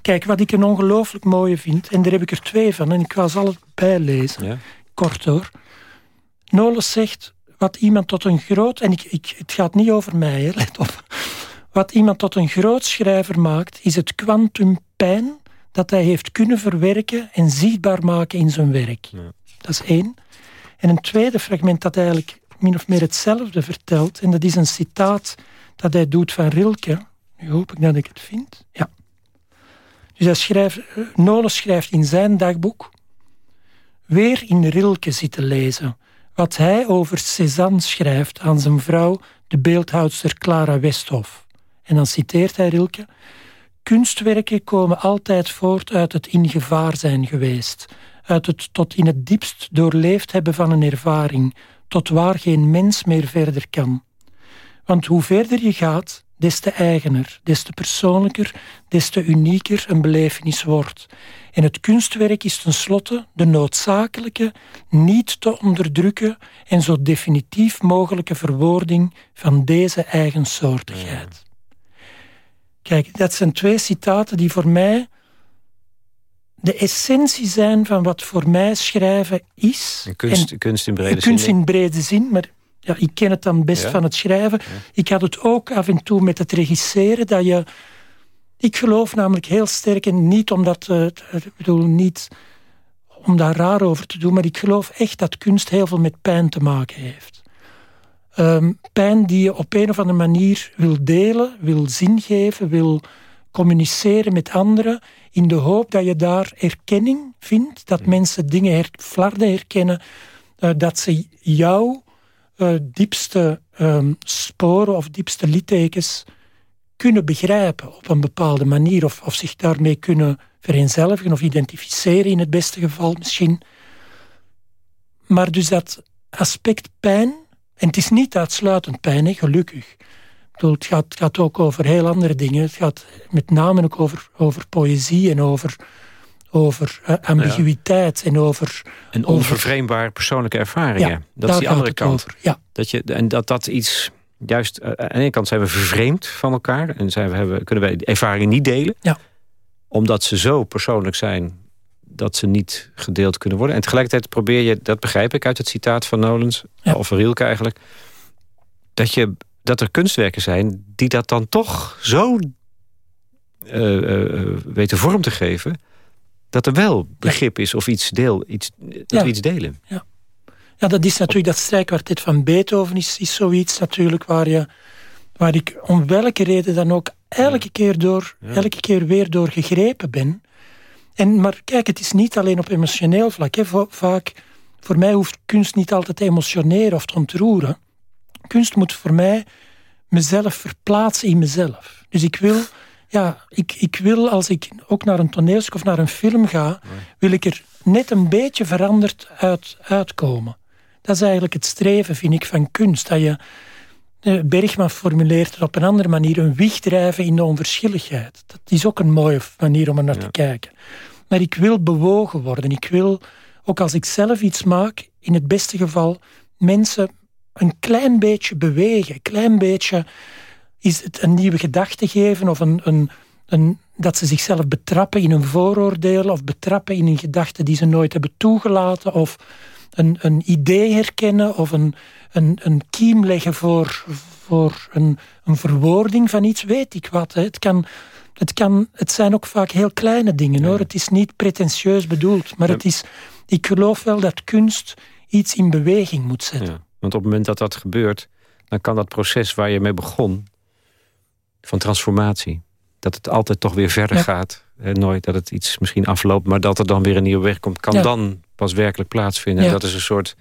Kijk, wat ik een ongelooflijk mooie vind, en daar heb ik er twee van, en ik ga ze bijlezen, Ja? kort hoor. Nolens zegt, wat iemand tot een groot, en ik, ik, het gaat niet over mij, hè, let op. Wat iemand tot een groot schrijver maakt, is het kwantum pijn dat hij heeft kunnen verwerken en zichtbaar maken in zijn werk. Ja. Dat is één. En een tweede fragment dat eigenlijk min of meer hetzelfde vertelt, en dat is een citaat dat hij doet van Rilke. Nu hoop ik dat ik het vind. Ja. Dus schrijft, Nolens schrijft in zijn dagboek weer in Rilke zitten lezen wat hij over Cézanne schrijft aan zijn vrouw, de beeldhoudster Clara Westhoff. En dan citeert hij Rilke. Kunstwerken komen altijd voort uit het in gevaar zijn geweest, uit het tot in het diepst doorleefd hebben van een ervaring, tot waar geen mens meer verder kan. Want hoe verder je gaat, des te eigener, des te persoonlijker, des te unieker een belevenis wordt. En het kunstwerk is tenslotte de noodzakelijke, niet te onderdrukken en zo definitief mogelijke verwoording van deze eigensoortigheid. Kijk, dat zijn twee citaten die voor mij de essentie zijn van wat voor mij schrijven is. Kunst, En- kunst in brede kunst zin. in brede zin, maar ja, ik ken het dan best Ja. van het schrijven. Ik had het ook af en toe met het regisseren, dat je... Ik geloof namelijk heel sterk, en niet omdat... eh, ik bedoel, niet om daar raar over te doen, maar ik geloof echt dat kunst heel veel met pijn te maken heeft. Ehm, pijn die je op een of andere manier wil delen, wil zin geven, wil communiceren met anderen, in de hoop dat je daar erkenning vindt, dat mensen dingen her, flarden herkennen, eh, dat ze jouw eh, diepste ehm, sporen of diepste littekens kunnen begrijpen op een bepaalde manier, of, of zich daarmee kunnen vereenzelvigen of identificeren in het beste geval misschien. Maar dus dat aspect pijn, en het is niet uitsluitend pijn, hè, gelukkig. Het, gaat, gaat ook over heel andere dingen. Het gaat met name ook over, over poëzie en over, over eh, ambiguïteit en over... En over- onvervreembaar persoonlijke ervaringen. Ja, dat is die andere kant. over. Ja, Dat je, en dat dat iets... Juist, eh, aan de ene kant zijn we vervreemd van elkaar... en zijn we, hebben, kunnen wij ervaringen niet delen. Ja. Omdat ze zo persoonlijk zijn... dat ze niet gedeeld kunnen worden. En tegelijkertijd probeer je, dat begrijp ik uit het citaat van Nolens... Of van Rielke eigenlijk... Dat, je, dat er kunstwerken zijn die dat dan toch zo eh, weten vorm te geven... dat er wel begrip is of iets, deel, iets, dat Ja. we iets delen. Ja, dat is natuurlijk dat strijkkwartet van Beethoven is, is zoiets natuurlijk waar, je, waar ik om welke reden dan ook elke keer, door, elke keer weer door gegrepen ben. En, maar kijk, het is niet alleen op emotioneel vlak. Hè. Va- Vaak, voor mij hoeft kunst niet altijd te emotioneren of te ontroeren. Kunst moet voor mij mezelf verplaatsen in mezelf. Dus ik wil, [laughs] ja, ik, ik wil als ik ook naar een toneelstuk of naar een film ga, wil ik er net een beetje veranderd uit, uitkomen. Dat is eigenlijk het streven, vind ik, van kunst. Dat je, eh, Bergman formuleert het op een andere manier, een wieg drijven in de onverschilligheid. Dat is ook een mooie manier om er naar te kijken. Maar ik wil bewogen worden. Ik wil, ook als ik zelf iets maak, in het beste geval mensen een klein beetje bewegen. Een klein beetje is het een nieuwe gedachte geven of een, een, een, dat ze zichzelf betrappen in een vooroordeel of betrappen in een gedachte die ze nooit hebben toegelaten of een, een idee herkennen of een, een, een kiem leggen voor, voor een, een verwoording van iets, weet ik wat. Hè. Het, kan, Het, kan, het zijn ook vaak heel kleine dingen hoor. Het is niet pretentieus bedoeld, maar het is, ik geloof wel dat kunst iets in beweging moet zetten. Ja, want op het moment dat dat gebeurt, dan kan dat proces waar je mee begon, van transformatie, dat het altijd toch weer verder gaat. En nooit dat het iets misschien afloopt, maar dat er dan weer een nieuwe weg komt, kan dan pas werkelijk plaatsvinden. En dat is een soort,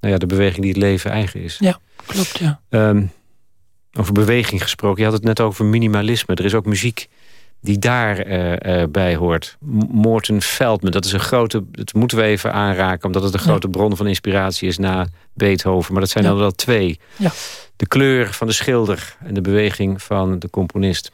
nou ja, de beweging die het leven eigen is. Ja, klopt, ja. Ehm, over beweging gesproken, je had het net over minimalisme. Er is ook muziek die daarbij uh, uh, bij hoort. Morten Feldman, dat is een grote... dat moeten we even aanraken... omdat het een grote bron van inspiratie is na Beethoven. Maar dat zijn dan wel twee. Ja. De kleur van de schilder en de beweging van de componist.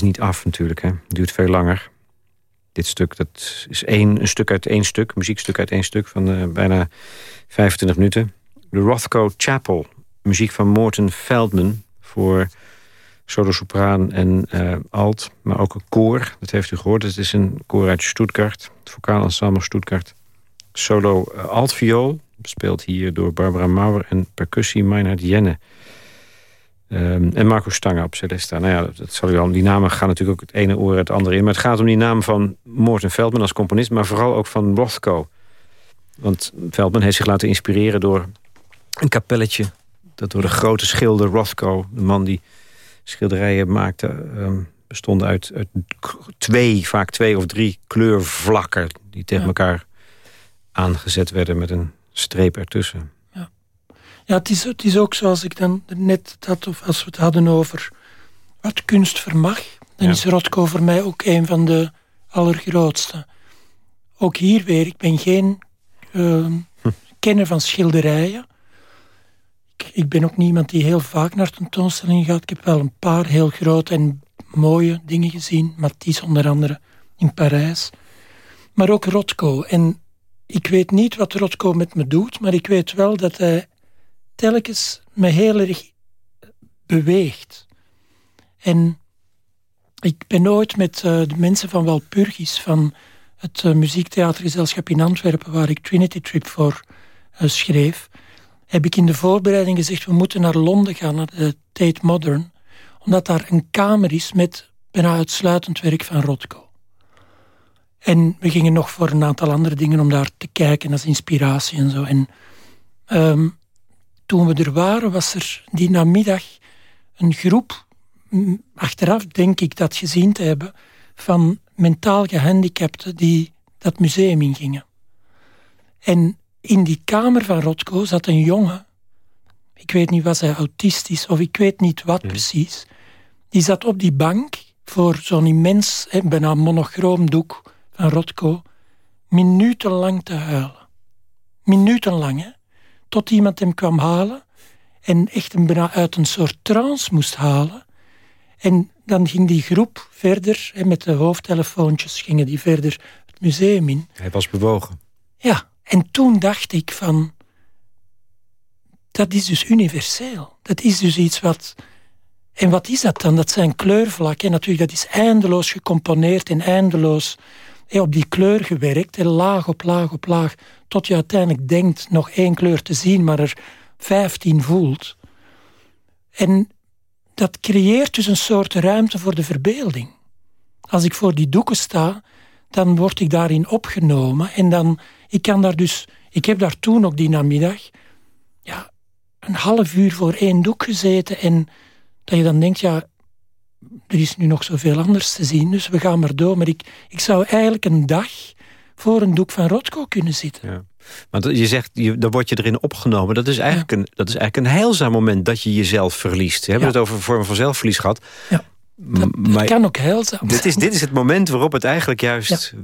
Is niet af natuurlijk. Hè. Het duurt veel langer. Dit stuk dat is één, een stuk uit één stuk, muziekstuk uit één stuk van uh, bijna 25 minuten. De Rothko Chapel, muziek van Morten Feldman voor solo-sopraan en uh, alt, maar ook een koor. Dat heeft u gehoord. Het is een koor uit Stuttgart, het vocaal ensemble Stuttgart. Solo uh, altviool, bespeeld hier door Barbara Mauer en percussie Meinhard Jenne. Um, en Marco Stange op Celesta. Nou ja, dat, zal u al. Die namen gaan natuurlijk ook het ene oor het andere in. Maar het gaat om die naam van Morten Veldman als componist... maar vooral ook van Rothko. Want Veldman heeft zich laten inspireren door een kapelletje... dat door de grote schilder Rothko, de man die schilderijen maakte... Um, bestonden uit, uit, twee, vaak twee of drie kleurvlakken... die tegen elkaar aangezet werden met een streep ertussen. Ja, het is, het is ook zoals ik dan net had, of als we het hadden over wat kunst vermag, dan is Rotko voor mij ook een van de allergrootste. Ook hier weer, ik ben geen uh, kenner van schilderijen. Ik, ik, ben ook niemand die heel vaak naar tentoonstellingen gaat. Ik heb wel een paar heel grote en mooie dingen gezien. Matisse onder andere in Parijs. Maar ook Rotko. En ik weet niet wat Rotko met me doet, maar ik weet wel dat hij telkens me heel erg beweegt. En ik ben ooit met uh, de mensen van Walpurgis, van het uh, muziektheatergezelschap in Antwerpen, waar ik Trinity Trip voor uh, schreef, heb ik in de voorbereiding gezegd, we moeten naar Londen gaan, naar de Tate Modern, omdat daar een kamer is met bijna uitsluitend werk van Rothko. En we gingen nog voor een aantal andere dingen om daar te kijken als inspiratie en zo. En um, toen we er waren, was er die namiddag een groep, achteraf denk ik dat gezien te hebben, van mentaal gehandicapten die dat museum ingingen. En in die kamer van Rotko zat een jongen, ik weet niet, was hij autistisch of ik weet niet wat precies, die zat op die bank voor zo'n immens, bijna monochroom doek van Rotko, minutenlang te huilen. Minutenlang, hè tot iemand hem kwam halen en echt hem bijna uit een soort trance moest halen. En dan ging die groep verder, en met de hoofdtelefoontjes gingen die verder het museum in. Hij was bewogen. Ja, en toen dacht ik van, dat is dus universeel. Dat is dus iets wat... En wat is dat dan? Dat zijn kleurvlakken. Natuurlijk, dat is eindeloos gecomponeerd en eindeloos op die kleur gewerkt, laag op laag op laag, tot je uiteindelijk denkt nog één kleur te zien, maar er vijftien voelt. En dat creëert dus een soort ruimte voor de verbeelding. Als ik voor die doeken sta, dan word ik daarin opgenomen en dan, ik kan daar dus, ik heb daar toen ook die namiddag, ja, een half uur voor één doek gezeten en dat je dan denkt, ja, er is nu nog zoveel anders te zien, dus we gaan maar door. Maar ik, ik zou eigenlijk een dag voor een doek van Rotko kunnen zitten. Ja. Want je zegt, je, dan word je erin opgenomen. Dat is, eigenlijk een, dat is eigenlijk een heilzaam moment dat je jezelf verliest. We hebben het over een vorm van zelfverlies gehad. Ja. Dat, kan ook heilzaam dit is, dit is het moment waarop het eigenlijk juist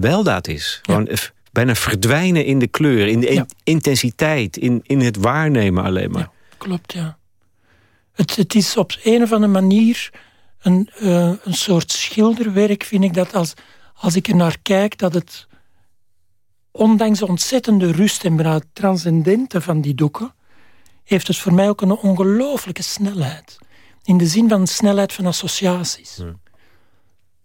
weldaad is. Gewoon bijna verdwijnen in de kleur, in de intensiteit, in, in het waarnemen alleen maar. klopt, ja. Het, het is op een of andere manier een, uh, een soort schilderwerk, vind ik dat als, als ik er naar kijk, dat het ondanks de ontzettende rust en bijna transcendente van die doeken, heeft het voor mij ook een ongelooflijke snelheid. In de zin van snelheid van associaties.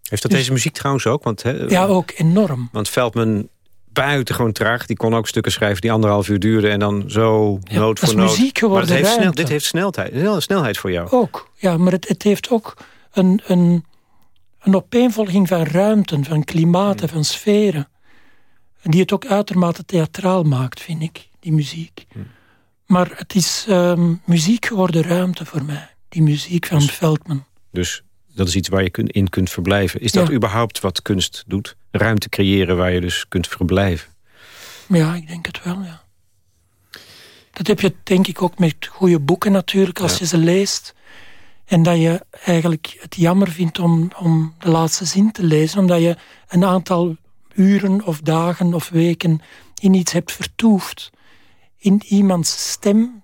Heeft dat dus- deze muziek trouwens ook? Want, ja, ook enorm. Want Veldman buitengewoon traag. Die kon ook stukken schrijven die anderhalf uur duurden... en dan zo ja, nood voor nood. muziek geworden maar heeft snel, dit heeft snelheid, snelheid voor jou. Ook, ja, maar het, het heeft ook een, een, een opeenvolging van ruimten, van klimaten, van sferen. Die het ook uitermate theatraal maakt, vind ik, die muziek. Maar het is um, muziek geworden ruimte voor mij. Die muziek van dus, Veldman. Dus dat is iets waar je in kunt verblijven. Is dat überhaupt wat kunst doet? Ruimte creëren waar je dus kunt verblijven? Ja, ik denk het wel, ja. Dat heb je denk ik ook met goede boeken natuurlijk, als je ze leest. En dat je eigenlijk het jammer vindt om, om de laatste zin te lezen, omdat je een aantal uren of dagen of weken in iets hebt vertoefd. In iemands stem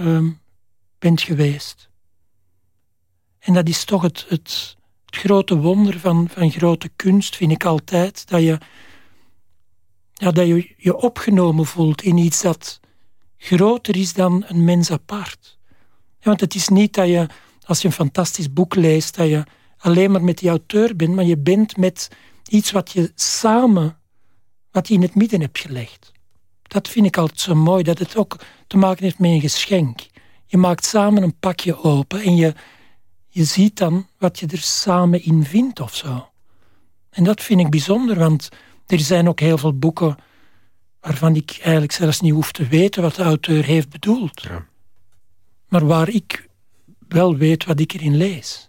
um, bent geweest. En dat is toch het, het, het grote wonder van, van grote kunst, vind ik altijd. Dat je, ja, dat je je opgenomen voelt in iets dat groter is dan een mens apart. Want het is niet dat je, als je een fantastisch boek leest, dat je alleen maar met die auteur bent, maar je bent met iets wat je samen, wat je in het midden hebt gelegd. Dat vind ik altijd zo mooi, dat het ook te maken heeft met een geschenk. Je maakt samen een pakje open en je, je ziet dan wat je er samen in vindt of zo. En dat vind ik bijzonder, want er zijn ook heel veel boeken waarvan ik eigenlijk zelfs niet hoef te weten wat de auteur heeft bedoeld. Ja. Maar waar ik wel weet wat ik erin lees.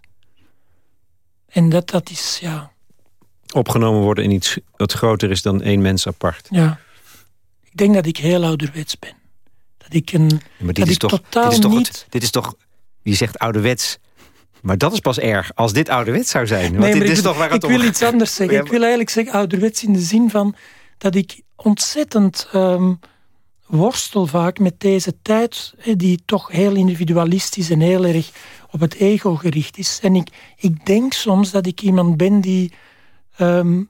En dat, dat is, ja... Opgenomen worden in iets wat groter is dan één mens apart. Ja. Ik denk dat ik heel ouderwets ben. Dat ik een... maar dit is toch, totaal dit is toch niet... dit is toch... Je zegt ouderwets... Maar dat is pas erg, als dit ouderwets zou zijn. Want dit is toch waar het ik wil iets anders zeggen. Ik wil eigenlijk zeggen ouderwets in de zin van... dat ik ontzettend ehm, worstel vaak met deze tijd... die toch heel individualistisch en heel erg op het ego gericht is. En ik, ik denk soms dat ik iemand ben die ehm,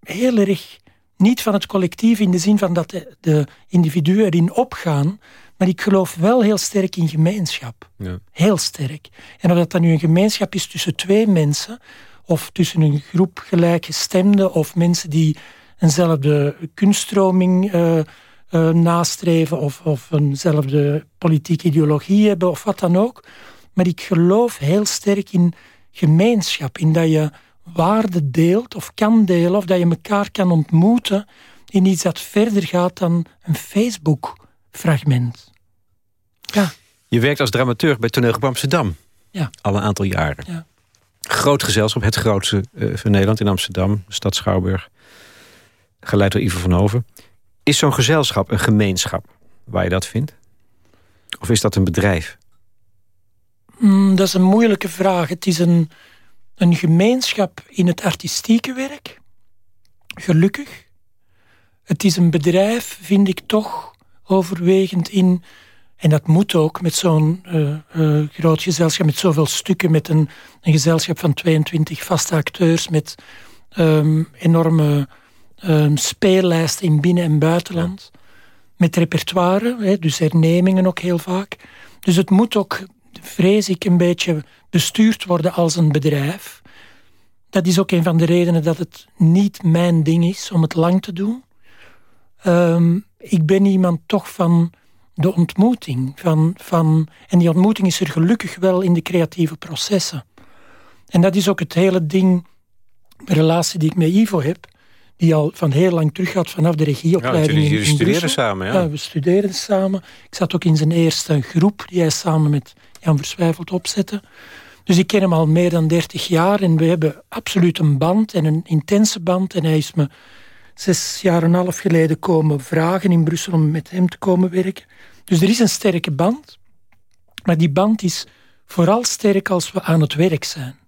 heel erg niet van het collectief in de zin van dat de, de, individuen erin opgaan, maar ik geloof wel heel sterk in gemeenschap. Ja. Heel sterk. En of dat dan nu een gemeenschap is tussen twee mensen, of tussen een groep gelijkgestemden, of mensen die eenzelfde kunststroming uh, uh, nastreven, of, of eenzelfde politieke ideologie hebben, of wat dan ook. Maar ik geloof heel sterk in gemeenschap, in dat je waarde deelt of kan delen, of dat je elkaar kan ontmoeten in iets dat verder gaat dan een Facebook-fragment. Ja. Je werkt als dramaturg bij Toneelgroep Amsterdam. Ja. Al een aantal jaren. Ja. Groot gezelschap, het grootste uh, van Nederland in Amsterdam, stad Schouwburg. Geleid door Ivo van Hoven. Is zo'n gezelschap een gemeenschap waar je dat vindt? Of is dat een bedrijf? Mm, dat is een moeilijke vraag. Het is een, een gemeenschap in het artistieke werk. Gelukkig. Het is een bedrijf, vind ik toch, overwegend in... En dat moet ook met zo'n uh, uh, groot gezelschap, met zoveel stukken... met een, een gezelschap van 22 vaste acteurs... met um, enorme um, speellijsten in binnen- en buitenland. Met repertoire, hè, dus hernemingen ook heel vaak. Dus het moet ook vrees ik, een beetje bestuurd worden als een bedrijf. Dat is ook een van de redenen dat het niet mijn ding is om het lang te doen. Ehm, ik ben iemand toch van de ontmoeting. Van, van, en die ontmoeting is er gelukkig wel in de creatieve processen. En dat is ook het hele ding, de relatie die ik met Ivo heb, die al van heel lang terug gaat vanaf de regieopleiding. Ja, jullie studeren samen, ja. ja. We studeren samen. Ik zat ook in zijn eerste groep, die hij samen met Jan Verswijfeld opzetten. Dus ik ken hem al meer dan 30 jaar en we hebben absoluut een band en een intense band. En hij is me zes jaar en een half geleden komen vragen in Brussel om met hem te komen werken. Dus er is een sterke band, maar die band is vooral sterk als we aan het werk zijn.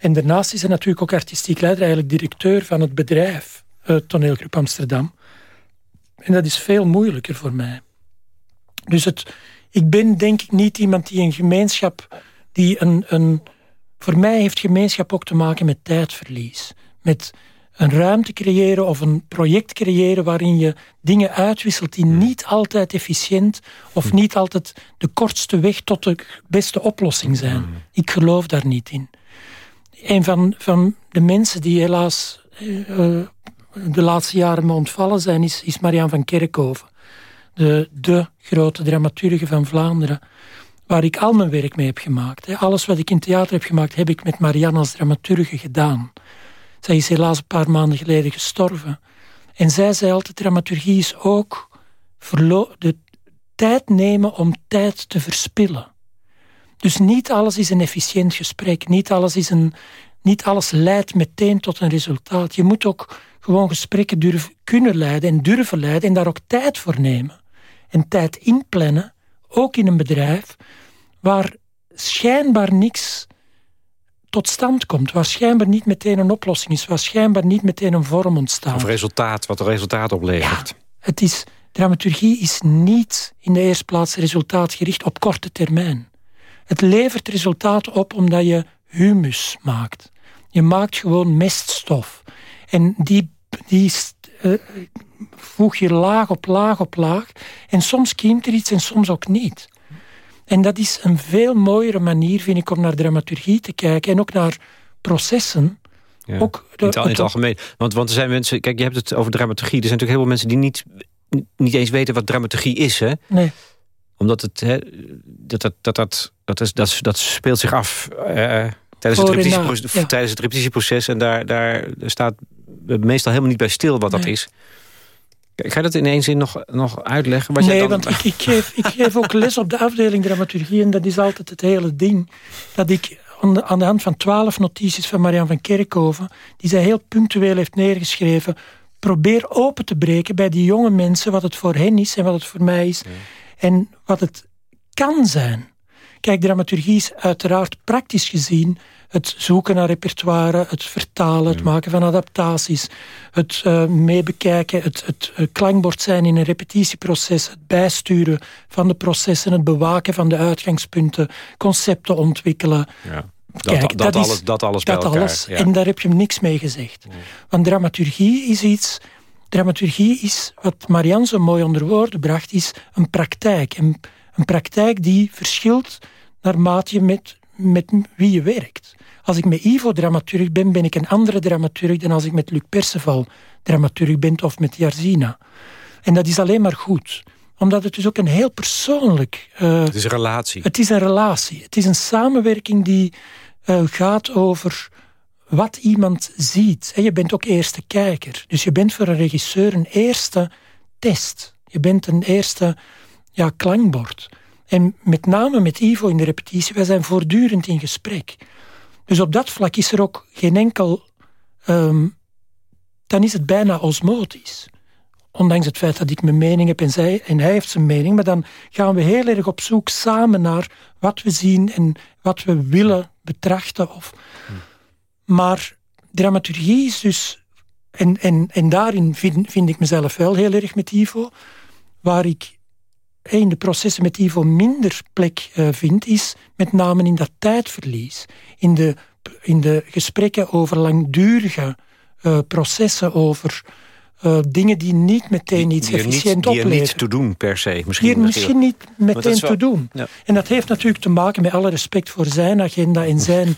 En daarnaast is hij natuurlijk ook artistiek leider, eigenlijk directeur van het bedrijf uh, Toneelgroep Amsterdam. En dat is veel moeilijker voor mij. Dus het, ik ben denk ik niet iemand die een gemeenschap... Die een, een, voor mij heeft gemeenschap ook te maken met tijdverlies. Met een ruimte creëren of een project creëren waarin je dingen uitwisselt die hmm. niet altijd efficiënt of hmm. niet altijd de kortste weg tot de beste oplossing zijn. Hmm. Ik geloof daar niet in. Een van, van de mensen die helaas uh, de laatste jaren me ontvallen zijn, is, is Mariaan van Kerkhoven de, de grote dramaturge van Vlaanderen, waar ik al mijn werk mee heb gemaakt. Alles wat ik in theater heb gemaakt, heb ik met Marianne als dramaturge gedaan. Zij is helaas een paar maanden geleden gestorven. En zij zei altijd, dramaturgie is ook de tijd nemen om tijd te verspillen. Dus niet alles is een efficiënt gesprek. Niet alles, is een, niet alles leidt meteen tot een resultaat. Je moet ook gewoon gesprekken durven, kunnen leiden en durven leiden en daar ook tijd voor nemen en tijd inplannen, ook in een bedrijf, waar schijnbaar niks tot stand komt, waar schijnbaar niet meteen een oplossing is, waar schijnbaar niet meteen een vorm ontstaat. Of resultaat, wat een resultaat oplevert. Ja, het is, dramaturgie is niet in de eerste plaats resultaatgericht op korte termijn. Het levert resultaat op omdat je humus maakt. Je maakt gewoon meststof. En die, die uh, voeg je laag op laag op laag. En soms kiemt er iets en soms ook niet. En dat is een veel mooiere manier, vind ik, om naar dramaturgie te kijken. En ook naar processen. Ja, ook in, het, in, het, algemeen. Want, want er zijn mensen... Kijk, je hebt het over dramaturgie. Er zijn natuurlijk heel veel mensen die niet, niet eens weten wat dramaturgie is. Hè? Nee. Omdat het... Hè, dat, dat, dat, dat, dat, is, dat, dat speelt zich af... Uh, tijdens, het repetitieproces, ja. tijdens het repetitieproces. En daar, daar staat meestal helemaal niet bij stil wat dat is. Ga je dat in één zin nog, nog uitleggen? Wat nee, dan... want ik, ik, geef, ik geef ook les op de afdeling dramaturgie... en dat is altijd het hele ding. Dat ik aan de hand van twaalf notities van Marian van Kerkhoven... die zij heel punctueel heeft neergeschreven... probeer open te breken bij die jonge mensen... wat het voor hen is en wat het voor mij is. En wat het kan zijn. Kijk, dramaturgie is uiteraard praktisch gezien het zoeken naar repertoire, het vertalen, het maken van adaptaties, het uh, meebekijken, het, het uh, klankbord zijn in een repetitieproces, het bijsturen van de processen, het bewaken van de uitgangspunten, concepten ontwikkelen. Ja. Dat, Kijk, dat, alles, is, dat alles bij dat elkaar. Alles, En daar heb je niks mee gezegd. Want dramaturgie is iets... Dramaturgie is, wat Marianne zo mooi onder woorden bracht, is een praktijk. Een, een praktijk die verschilt naarmate je met, met wie je werkt. Als ik met Ivo dramaturg ben, ben ik een andere dramaturg dan als ik met Luc Perceval dramaturg ben of met Jarzina. En dat is alleen maar goed omdat het dus ook een heel persoonlijk... Uh, het is een relatie. Het is een relatie. Het is een samenwerking die uh, gaat over wat iemand ziet. En je bent ook eerste kijker. Dus je bent voor een regisseur een eerste test. Je bent een eerste ja, klankbord. En met name met Ivo in de repetitie, wij zijn voortdurend in gesprek. Dus op dat vlak is er ook geen enkel... Um, dan is het bijna osmotisch. Ondanks het feit dat ik mijn mening heb en, zij, en hij heeft zijn mening. Maar dan gaan we heel erg op zoek samen naar wat we zien en wat we willen betrachten. Of, Maar dramaturgie is dus... En, en, en daarin vind, vind ik mezelf wel heel erg met Ivo. Waar ik in de processen met Ivo minder plek uh, vind, is met name in dat tijdverlies. In de, in de gesprekken over langdurige uh, processen, over uh, dingen die niet meteen iets die efficiënt niet, opleveren. Die niet te doen per se. Misschien, die misschien niet meteen te doen. Ja. En dat heeft natuurlijk te maken met alle respect voor zijn agenda en zijn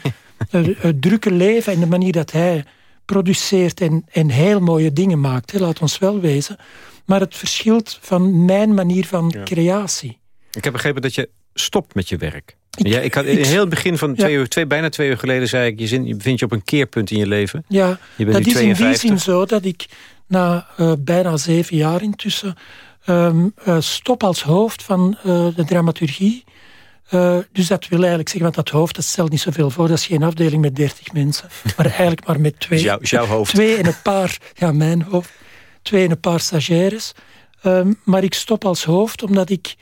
[laughs] drukke leven en de manier dat hij produceert en, en heel mooie dingen maakt. Laat ons wel wezen. Maar het verschilt van mijn manier van creatie. Ik heb begrepen dat je stopt met je werk. Ik, ja, ik had in heel het begin van twee uur, twee, bijna twee uur geleden zei ik... je, zin, je bevindt je op een keerpunt in je leven. Ja, je bent dat is 52. in die zin zo dat ik na uh, bijna zeven jaar intussen... Um, uh, stop als hoofd van uh, de dramaturgie. dus dat wil eigenlijk zeggen, want dat hoofd dat stelt niet zoveel voor. Dat is geen afdeling met dertig mensen, maar eigenlijk maar met twee. Jouw, jouw hoofd. Twee en een paar, ja, mijn hoofd. Twee en een paar stagiaires. Um, maar ik stop als hoofd omdat ik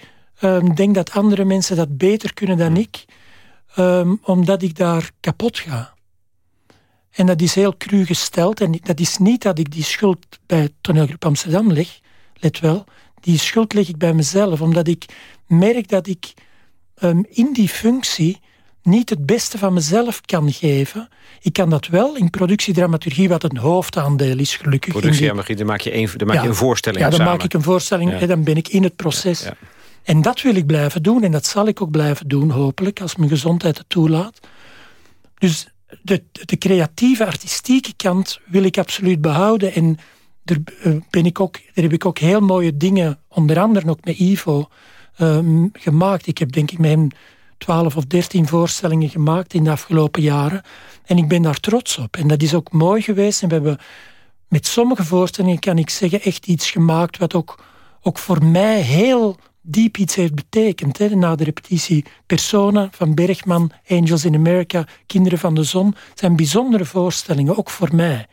um, denk dat andere mensen dat beter kunnen dan ik. Um, omdat ik daar kapot ga. En dat is heel cru gesteld. En dat is niet dat ik die schuld bij Toneelgroep Amsterdam leg. Let wel. Die schuld leg ik bij mezelf. Omdat ik merk dat ik in die functie niet het beste van mezelf kan geven. Ik kan dat wel in productiedramaturgie, wat een hoofdaandeel is, gelukkig. Productiedramaturgie, dan maak je een, dan maak ja, je een voorstelling Ja, dan samen. maak ik een voorstelling en dan ben ik in het proces. Ja, en dat wil ik blijven doen en dat zal ik ook blijven doen, hopelijk, als mijn gezondheid het toelaat. Dus de, de creatieve, artistieke kant wil ik absoluut behouden. En daar, ben ik ook, daar heb ik ook heel mooie dingen, onder andere ook met Ivo, um, gemaakt. Ik heb denk ik met hem 12 of 13 voorstellingen gemaakt in de afgelopen jaren. En ik ben daar trots op. En dat is ook mooi geweest. En we hebben met sommige voorstellingen, kan ik zeggen, echt iets gemaakt wat ook, ook voor mij heel diep iets heeft betekend. Hè. Na de repetitie Persona van Bergman, Angels in America, Kinderen van de Zon, zijn bijzondere voorstellingen, ook voor mij.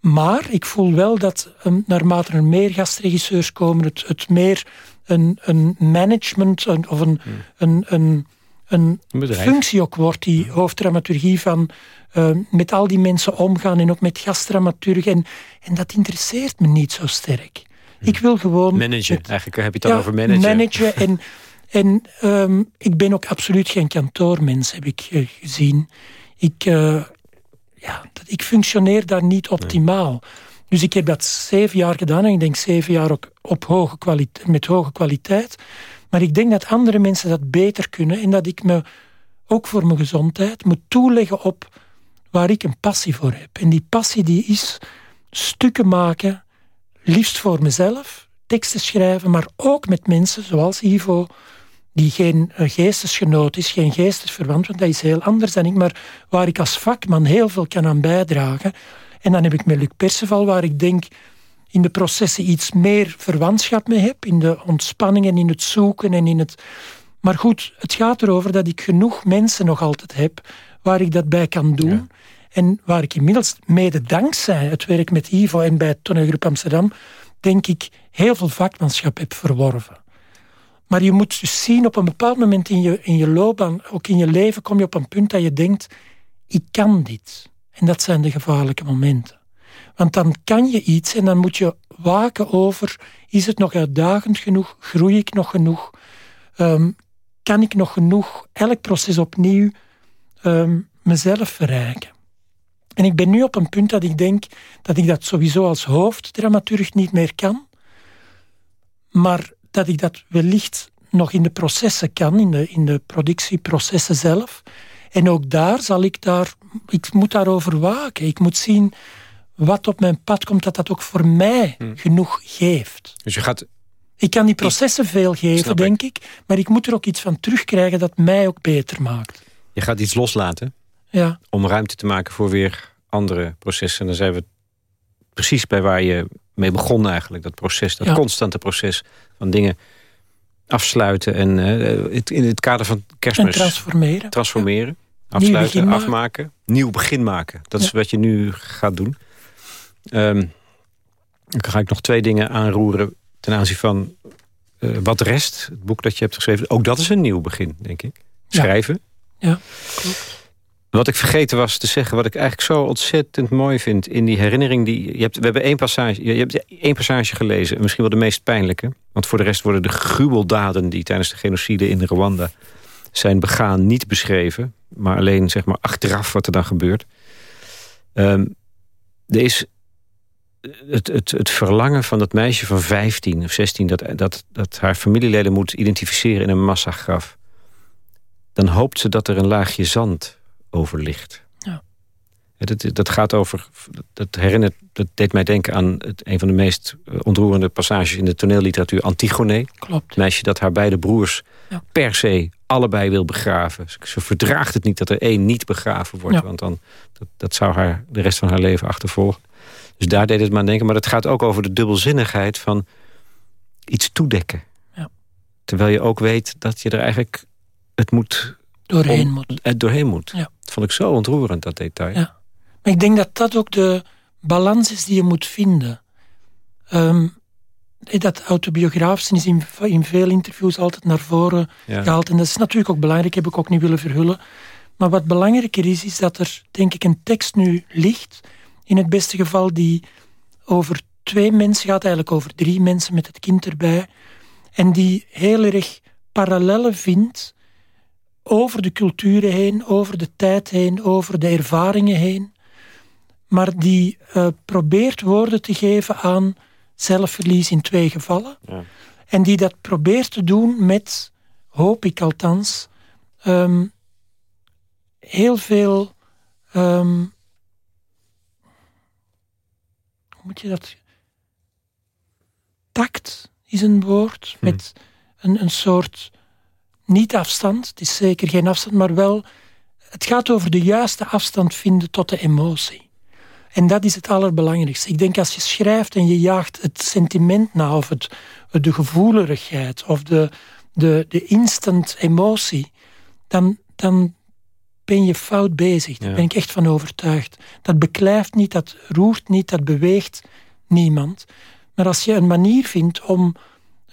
Maar ik voel wel dat um, naarmate er meer gastregisseurs komen, het, het meer een, een management een, of een, Hmm. een, een, een functie ook wordt, die hoofddramaturgie van uh, met al die mensen omgaan en ook met gastdramaturg. En, en dat interesseert me niet zo sterk. Ik wil gewoon... Managen, eigenlijk heb je het dan ja, over managen. managen [laughs] en, En um, ik ben ook absoluut geen kantoormens, heb ik uh, gezien. Ik, uh, ja, ik functioneer daar niet optimaal. Dus ik heb dat zeven jaar gedaan en ik denk zeven jaar ook op hoge kwaliteit, met hoge kwaliteit. Maar ik denk dat andere mensen dat beter kunnen en dat ik me ook voor mijn gezondheid moet toeleggen op waar ik een passie voor heb. En die passie die is stukken maken, liefst voor mezelf, teksten schrijven, maar ook met mensen zoals Ivo, die geen eh, geestesgenoot is, geen geestesverwant, want dat is heel anders dan ik, maar waar ik als vakman heel veel kan aan bijdragen. En dan heb ik met Luc Perceval, waar ik denk in de processen iets meer verwantschap mee heb, in de ontspanning en in het zoeken en in het... Maar goed, het gaat erover dat ik genoeg mensen nog altijd heb waar ik dat bij kan doen. En waar ik inmiddels mede dankzij het werk met Ivo en bij Toneelgroep Amsterdam, denk ik, heel veel vakmanschap heb verworven. Maar je moet dus zien, op een bepaald moment in je, in je loopbaan, ook in je leven, kom je op een punt dat je denkt, ik kan dit. En dat zijn de gevaarlijke momenten. Want dan kan je iets en dan moet je waken over, is het nog uitdagend genoeg? Groei ik nog genoeg? Ehm, kan ik nog genoeg elk proces opnieuw ehm, mezelf verrijken? En ik ben nu op een punt dat ik denk dat ik dat sowieso als hoofddramaturg niet meer kan. Maar dat ik dat wellicht nog in de processen kan, in de, in de productieprocessen zelf. En ook daar zal ik daar, ik moet daarover waken. Ik moet zien wat op mijn pad komt, dat dat ook voor mij hmm. genoeg geeft. Dus je gaat... Ik kan die processen veel geven, denk ik. Maar ik moet er ook iets van terugkrijgen dat mij ook beter maakt. Je gaat iets loslaten? Ja. Om ruimte te maken voor weer andere processen. En dan zijn we precies bij waar je mee begon eigenlijk. Dat proces, dat constante proces van dingen afsluiten. En uh, in het kader van kerstmis... En transformeren. Transformeren. Afsluiten, afmaken. Nieuw begin maken. Dat is wat je nu gaat doen. Um, dan ga ik nog twee dingen aanroeren ten aanzien van uh, Wat rest. Het boek dat je hebt geschreven. Ook dat is een nieuw begin, denk ik. Schrijven. Ja, klopt. Wat ik vergeten was te zeggen, wat ik eigenlijk zo ontzettend mooi vind... in die herinnering die... Je hebt, we hebben één passage, je hebt één passage gelezen, misschien wel de meest pijnlijke. Want voor de rest worden de gruweldaden die tijdens de genocide in Rwanda zijn begaan niet beschreven. Maar alleen zeg maar achteraf wat er dan gebeurt. Um, er is het, het, het verlangen van dat meisje van 15 of 16... Dat, dat, dat haar familieleden moet identificeren in een massagraf. Dan hoopt ze dat er een laagje zand over ligt. Ja. Dat, dat gaat over, dat herinnert, dat deed mij denken aan het, een van de meest eh, ontroerende passages in de toneelliteratuur, Antigone. Klopt. Meisje dat haar beide broers per se allebei wil begraven. Ze verdraagt het niet dat er één niet begraven wordt, want dan dat, dat zou haar de rest van haar leven achtervolgen. Dus daar deed het me aan denken. Maar het gaat ook over de dubbelzinnigheid van iets toedekken. Ja. Terwijl je ook weet dat je er eigenlijk het moet doorheen moet. Het doorheen moet. Ja. Dat vond ik zo ontroerend, dat detail. Ja. Maar ik denk dat dat ook de balans is die je moet vinden. Um, dat autobiografische is in, in, veel interviews altijd naar voren gehaald. En dat is natuurlijk ook belangrijk, heb ik ook niet willen verhullen. Maar wat belangrijker is, is dat er denk ik een tekst nu ligt, in het beste geval die over twee mensen gaat, eigenlijk over drie mensen met het kind erbij. En die heel erg parallellen vindt over de culturen heen, over de tijd heen, over de ervaringen heen. Maar die uh, probeert woorden te geven aan zelfverlies in twee gevallen. Ja. En die dat probeert te doen met, hoop ik althans, um, heel veel. Um, hoe moet je dat. Tact is een woord, hm. met een, een soort niet afstand, het is zeker geen afstand, maar wel... Het gaat over de juiste afstand vinden tot de emotie. En dat is het allerbelangrijkste. Ik denk als je schrijft en je jaagt het sentiment na, of het, de gevoeligheid, of de, de, de instant emotie, dan, dan ben je fout bezig. Daar ben ik echt van overtuigd. Dat beklijft niet, dat roert niet, dat beweegt niemand. Maar als je een manier vindt om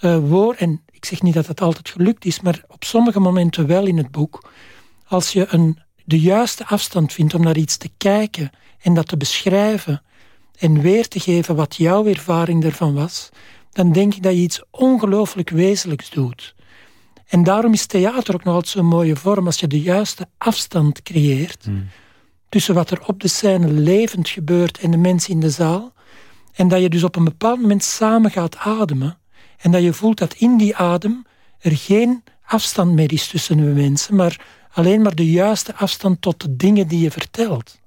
uh, woord, en ik zeg niet dat het altijd gelukt is, maar op sommige momenten wel in het boek. Als je een, de juiste afstand vindt om naar iets te kijken en dat te beschrijven en weer te geven wat jouw ervaring ervan was, dan denk ik dat je iets ongelooflijk wezenlijks doet. En daarom is theater ook nog altijd zo'n mooie vorm. Als je de juiste afstand creëert Hmm. tussen wat er op de scène levend gebeurt en de mensen in de zaal. En dat je dus op een bepaald moment samen gaat ademen. En dat je voelt dat in die adem er geen afstand meer is tussen de mensen, maar alleen maar de juiste afstand tot de dingen die je vertelt.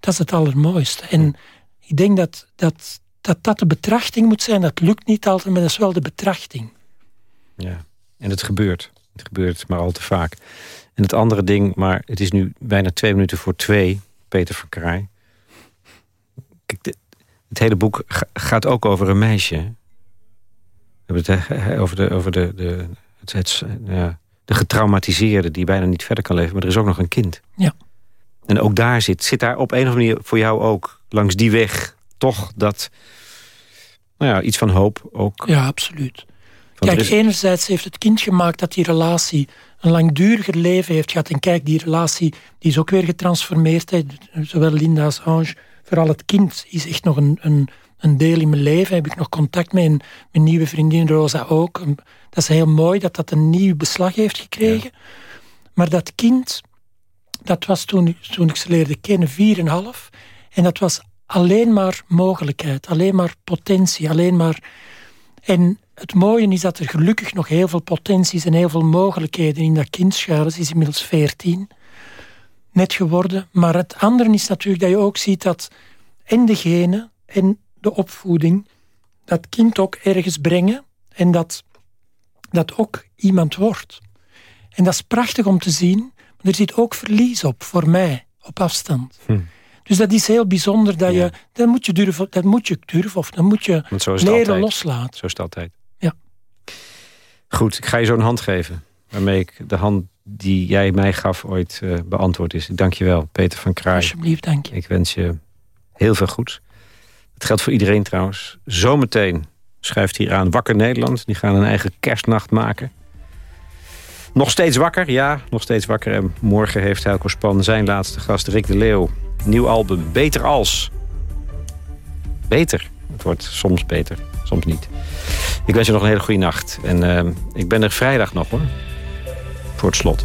Dat is het allermooiste. En ik denk dat dat, dat, dat de betrachting moet zijn. Dat lukt niet altijd, maar dat is wel de betrachting. Ja, en het gebeurt. Het gebeurt maar al te vaak. En het andere ding, maar het is nu bijna twee minuten voor twee, Peter van Kraai. Kijk, het hele boek ga- gaat ook over een meisje. Hebben het over de, over de, de, het, het, ja, de getraumatiseerde die bijna niet verder kan leven. Maar er is ook nog een kind. Ja. En ook daar zit, zit daar op een of andere manier voor jou ook langs die weg toch dat, nou ja, iets van hoop ook. Ja, absoluut. Want Kijk, is- enerzijds heeft het kind gemaakt dat die relatie een langduriger leven heeft gehad. En kijk, die relatie die is ook weer getransformeerd. Hè. Zowel Linda als Ange. Vooral het kind is echt nog een, een, een deel in mijn leven. Heb ik nog contact. En mijn nieuwe vriendin Rosa ook. Dat is heel mooi dat dat een nieuw beslag heeft gekregen. Maar dat kind, dat was toen, ik- toen ik ze leerde kennen, 4,5. En dat was alleen maar mogelijkheid. Alleen maar potentie. Alleen maar... En het mooie is dat er gelukkig nog heel veel potenties en heel veel mogelijkheden in dat kind schuilen. Ze is inmiddels 14, net geworden. Maar het andere is natuurlijk dat je ook ziet dat en de genen en de opvoeding dat kind ook ergens brengen en dat dat ook iemand wordt. En dat is prachtig om te zien, maar er zit ook verlies op voor mij, op afstand. Dus dat is heel bijzonder dat je, dat moet je durven, dat moet je durven of dat moet je leren altijd. loslaten. Zo is het altijd. Ja. Goed, ik ga je zo een hand geven. Waarmee ik de hand die jij mij gaf ooit eh, beantwoord is. Dank je wel, Peter van Kraai. Alsjeblieft, dank je. Ik wens je heel veel goeds. Het geldt voor iedereen trouwens. Zometeen schrijft hier aan Wakker Nederland. Die gaan een eigen kerstnacht maken. Nog steeds wakker, ja, nog steeds wakker. En morgen heeft Helco Span zijn laatste gast, Rick de Leeuw. Nieuw album, Beter Als. Beter. Het wordt soms beter, soms niet. Ik wens je nog een hele goede nacht. En eh, ik ben er vrijdag nog hoor. Voor het slot.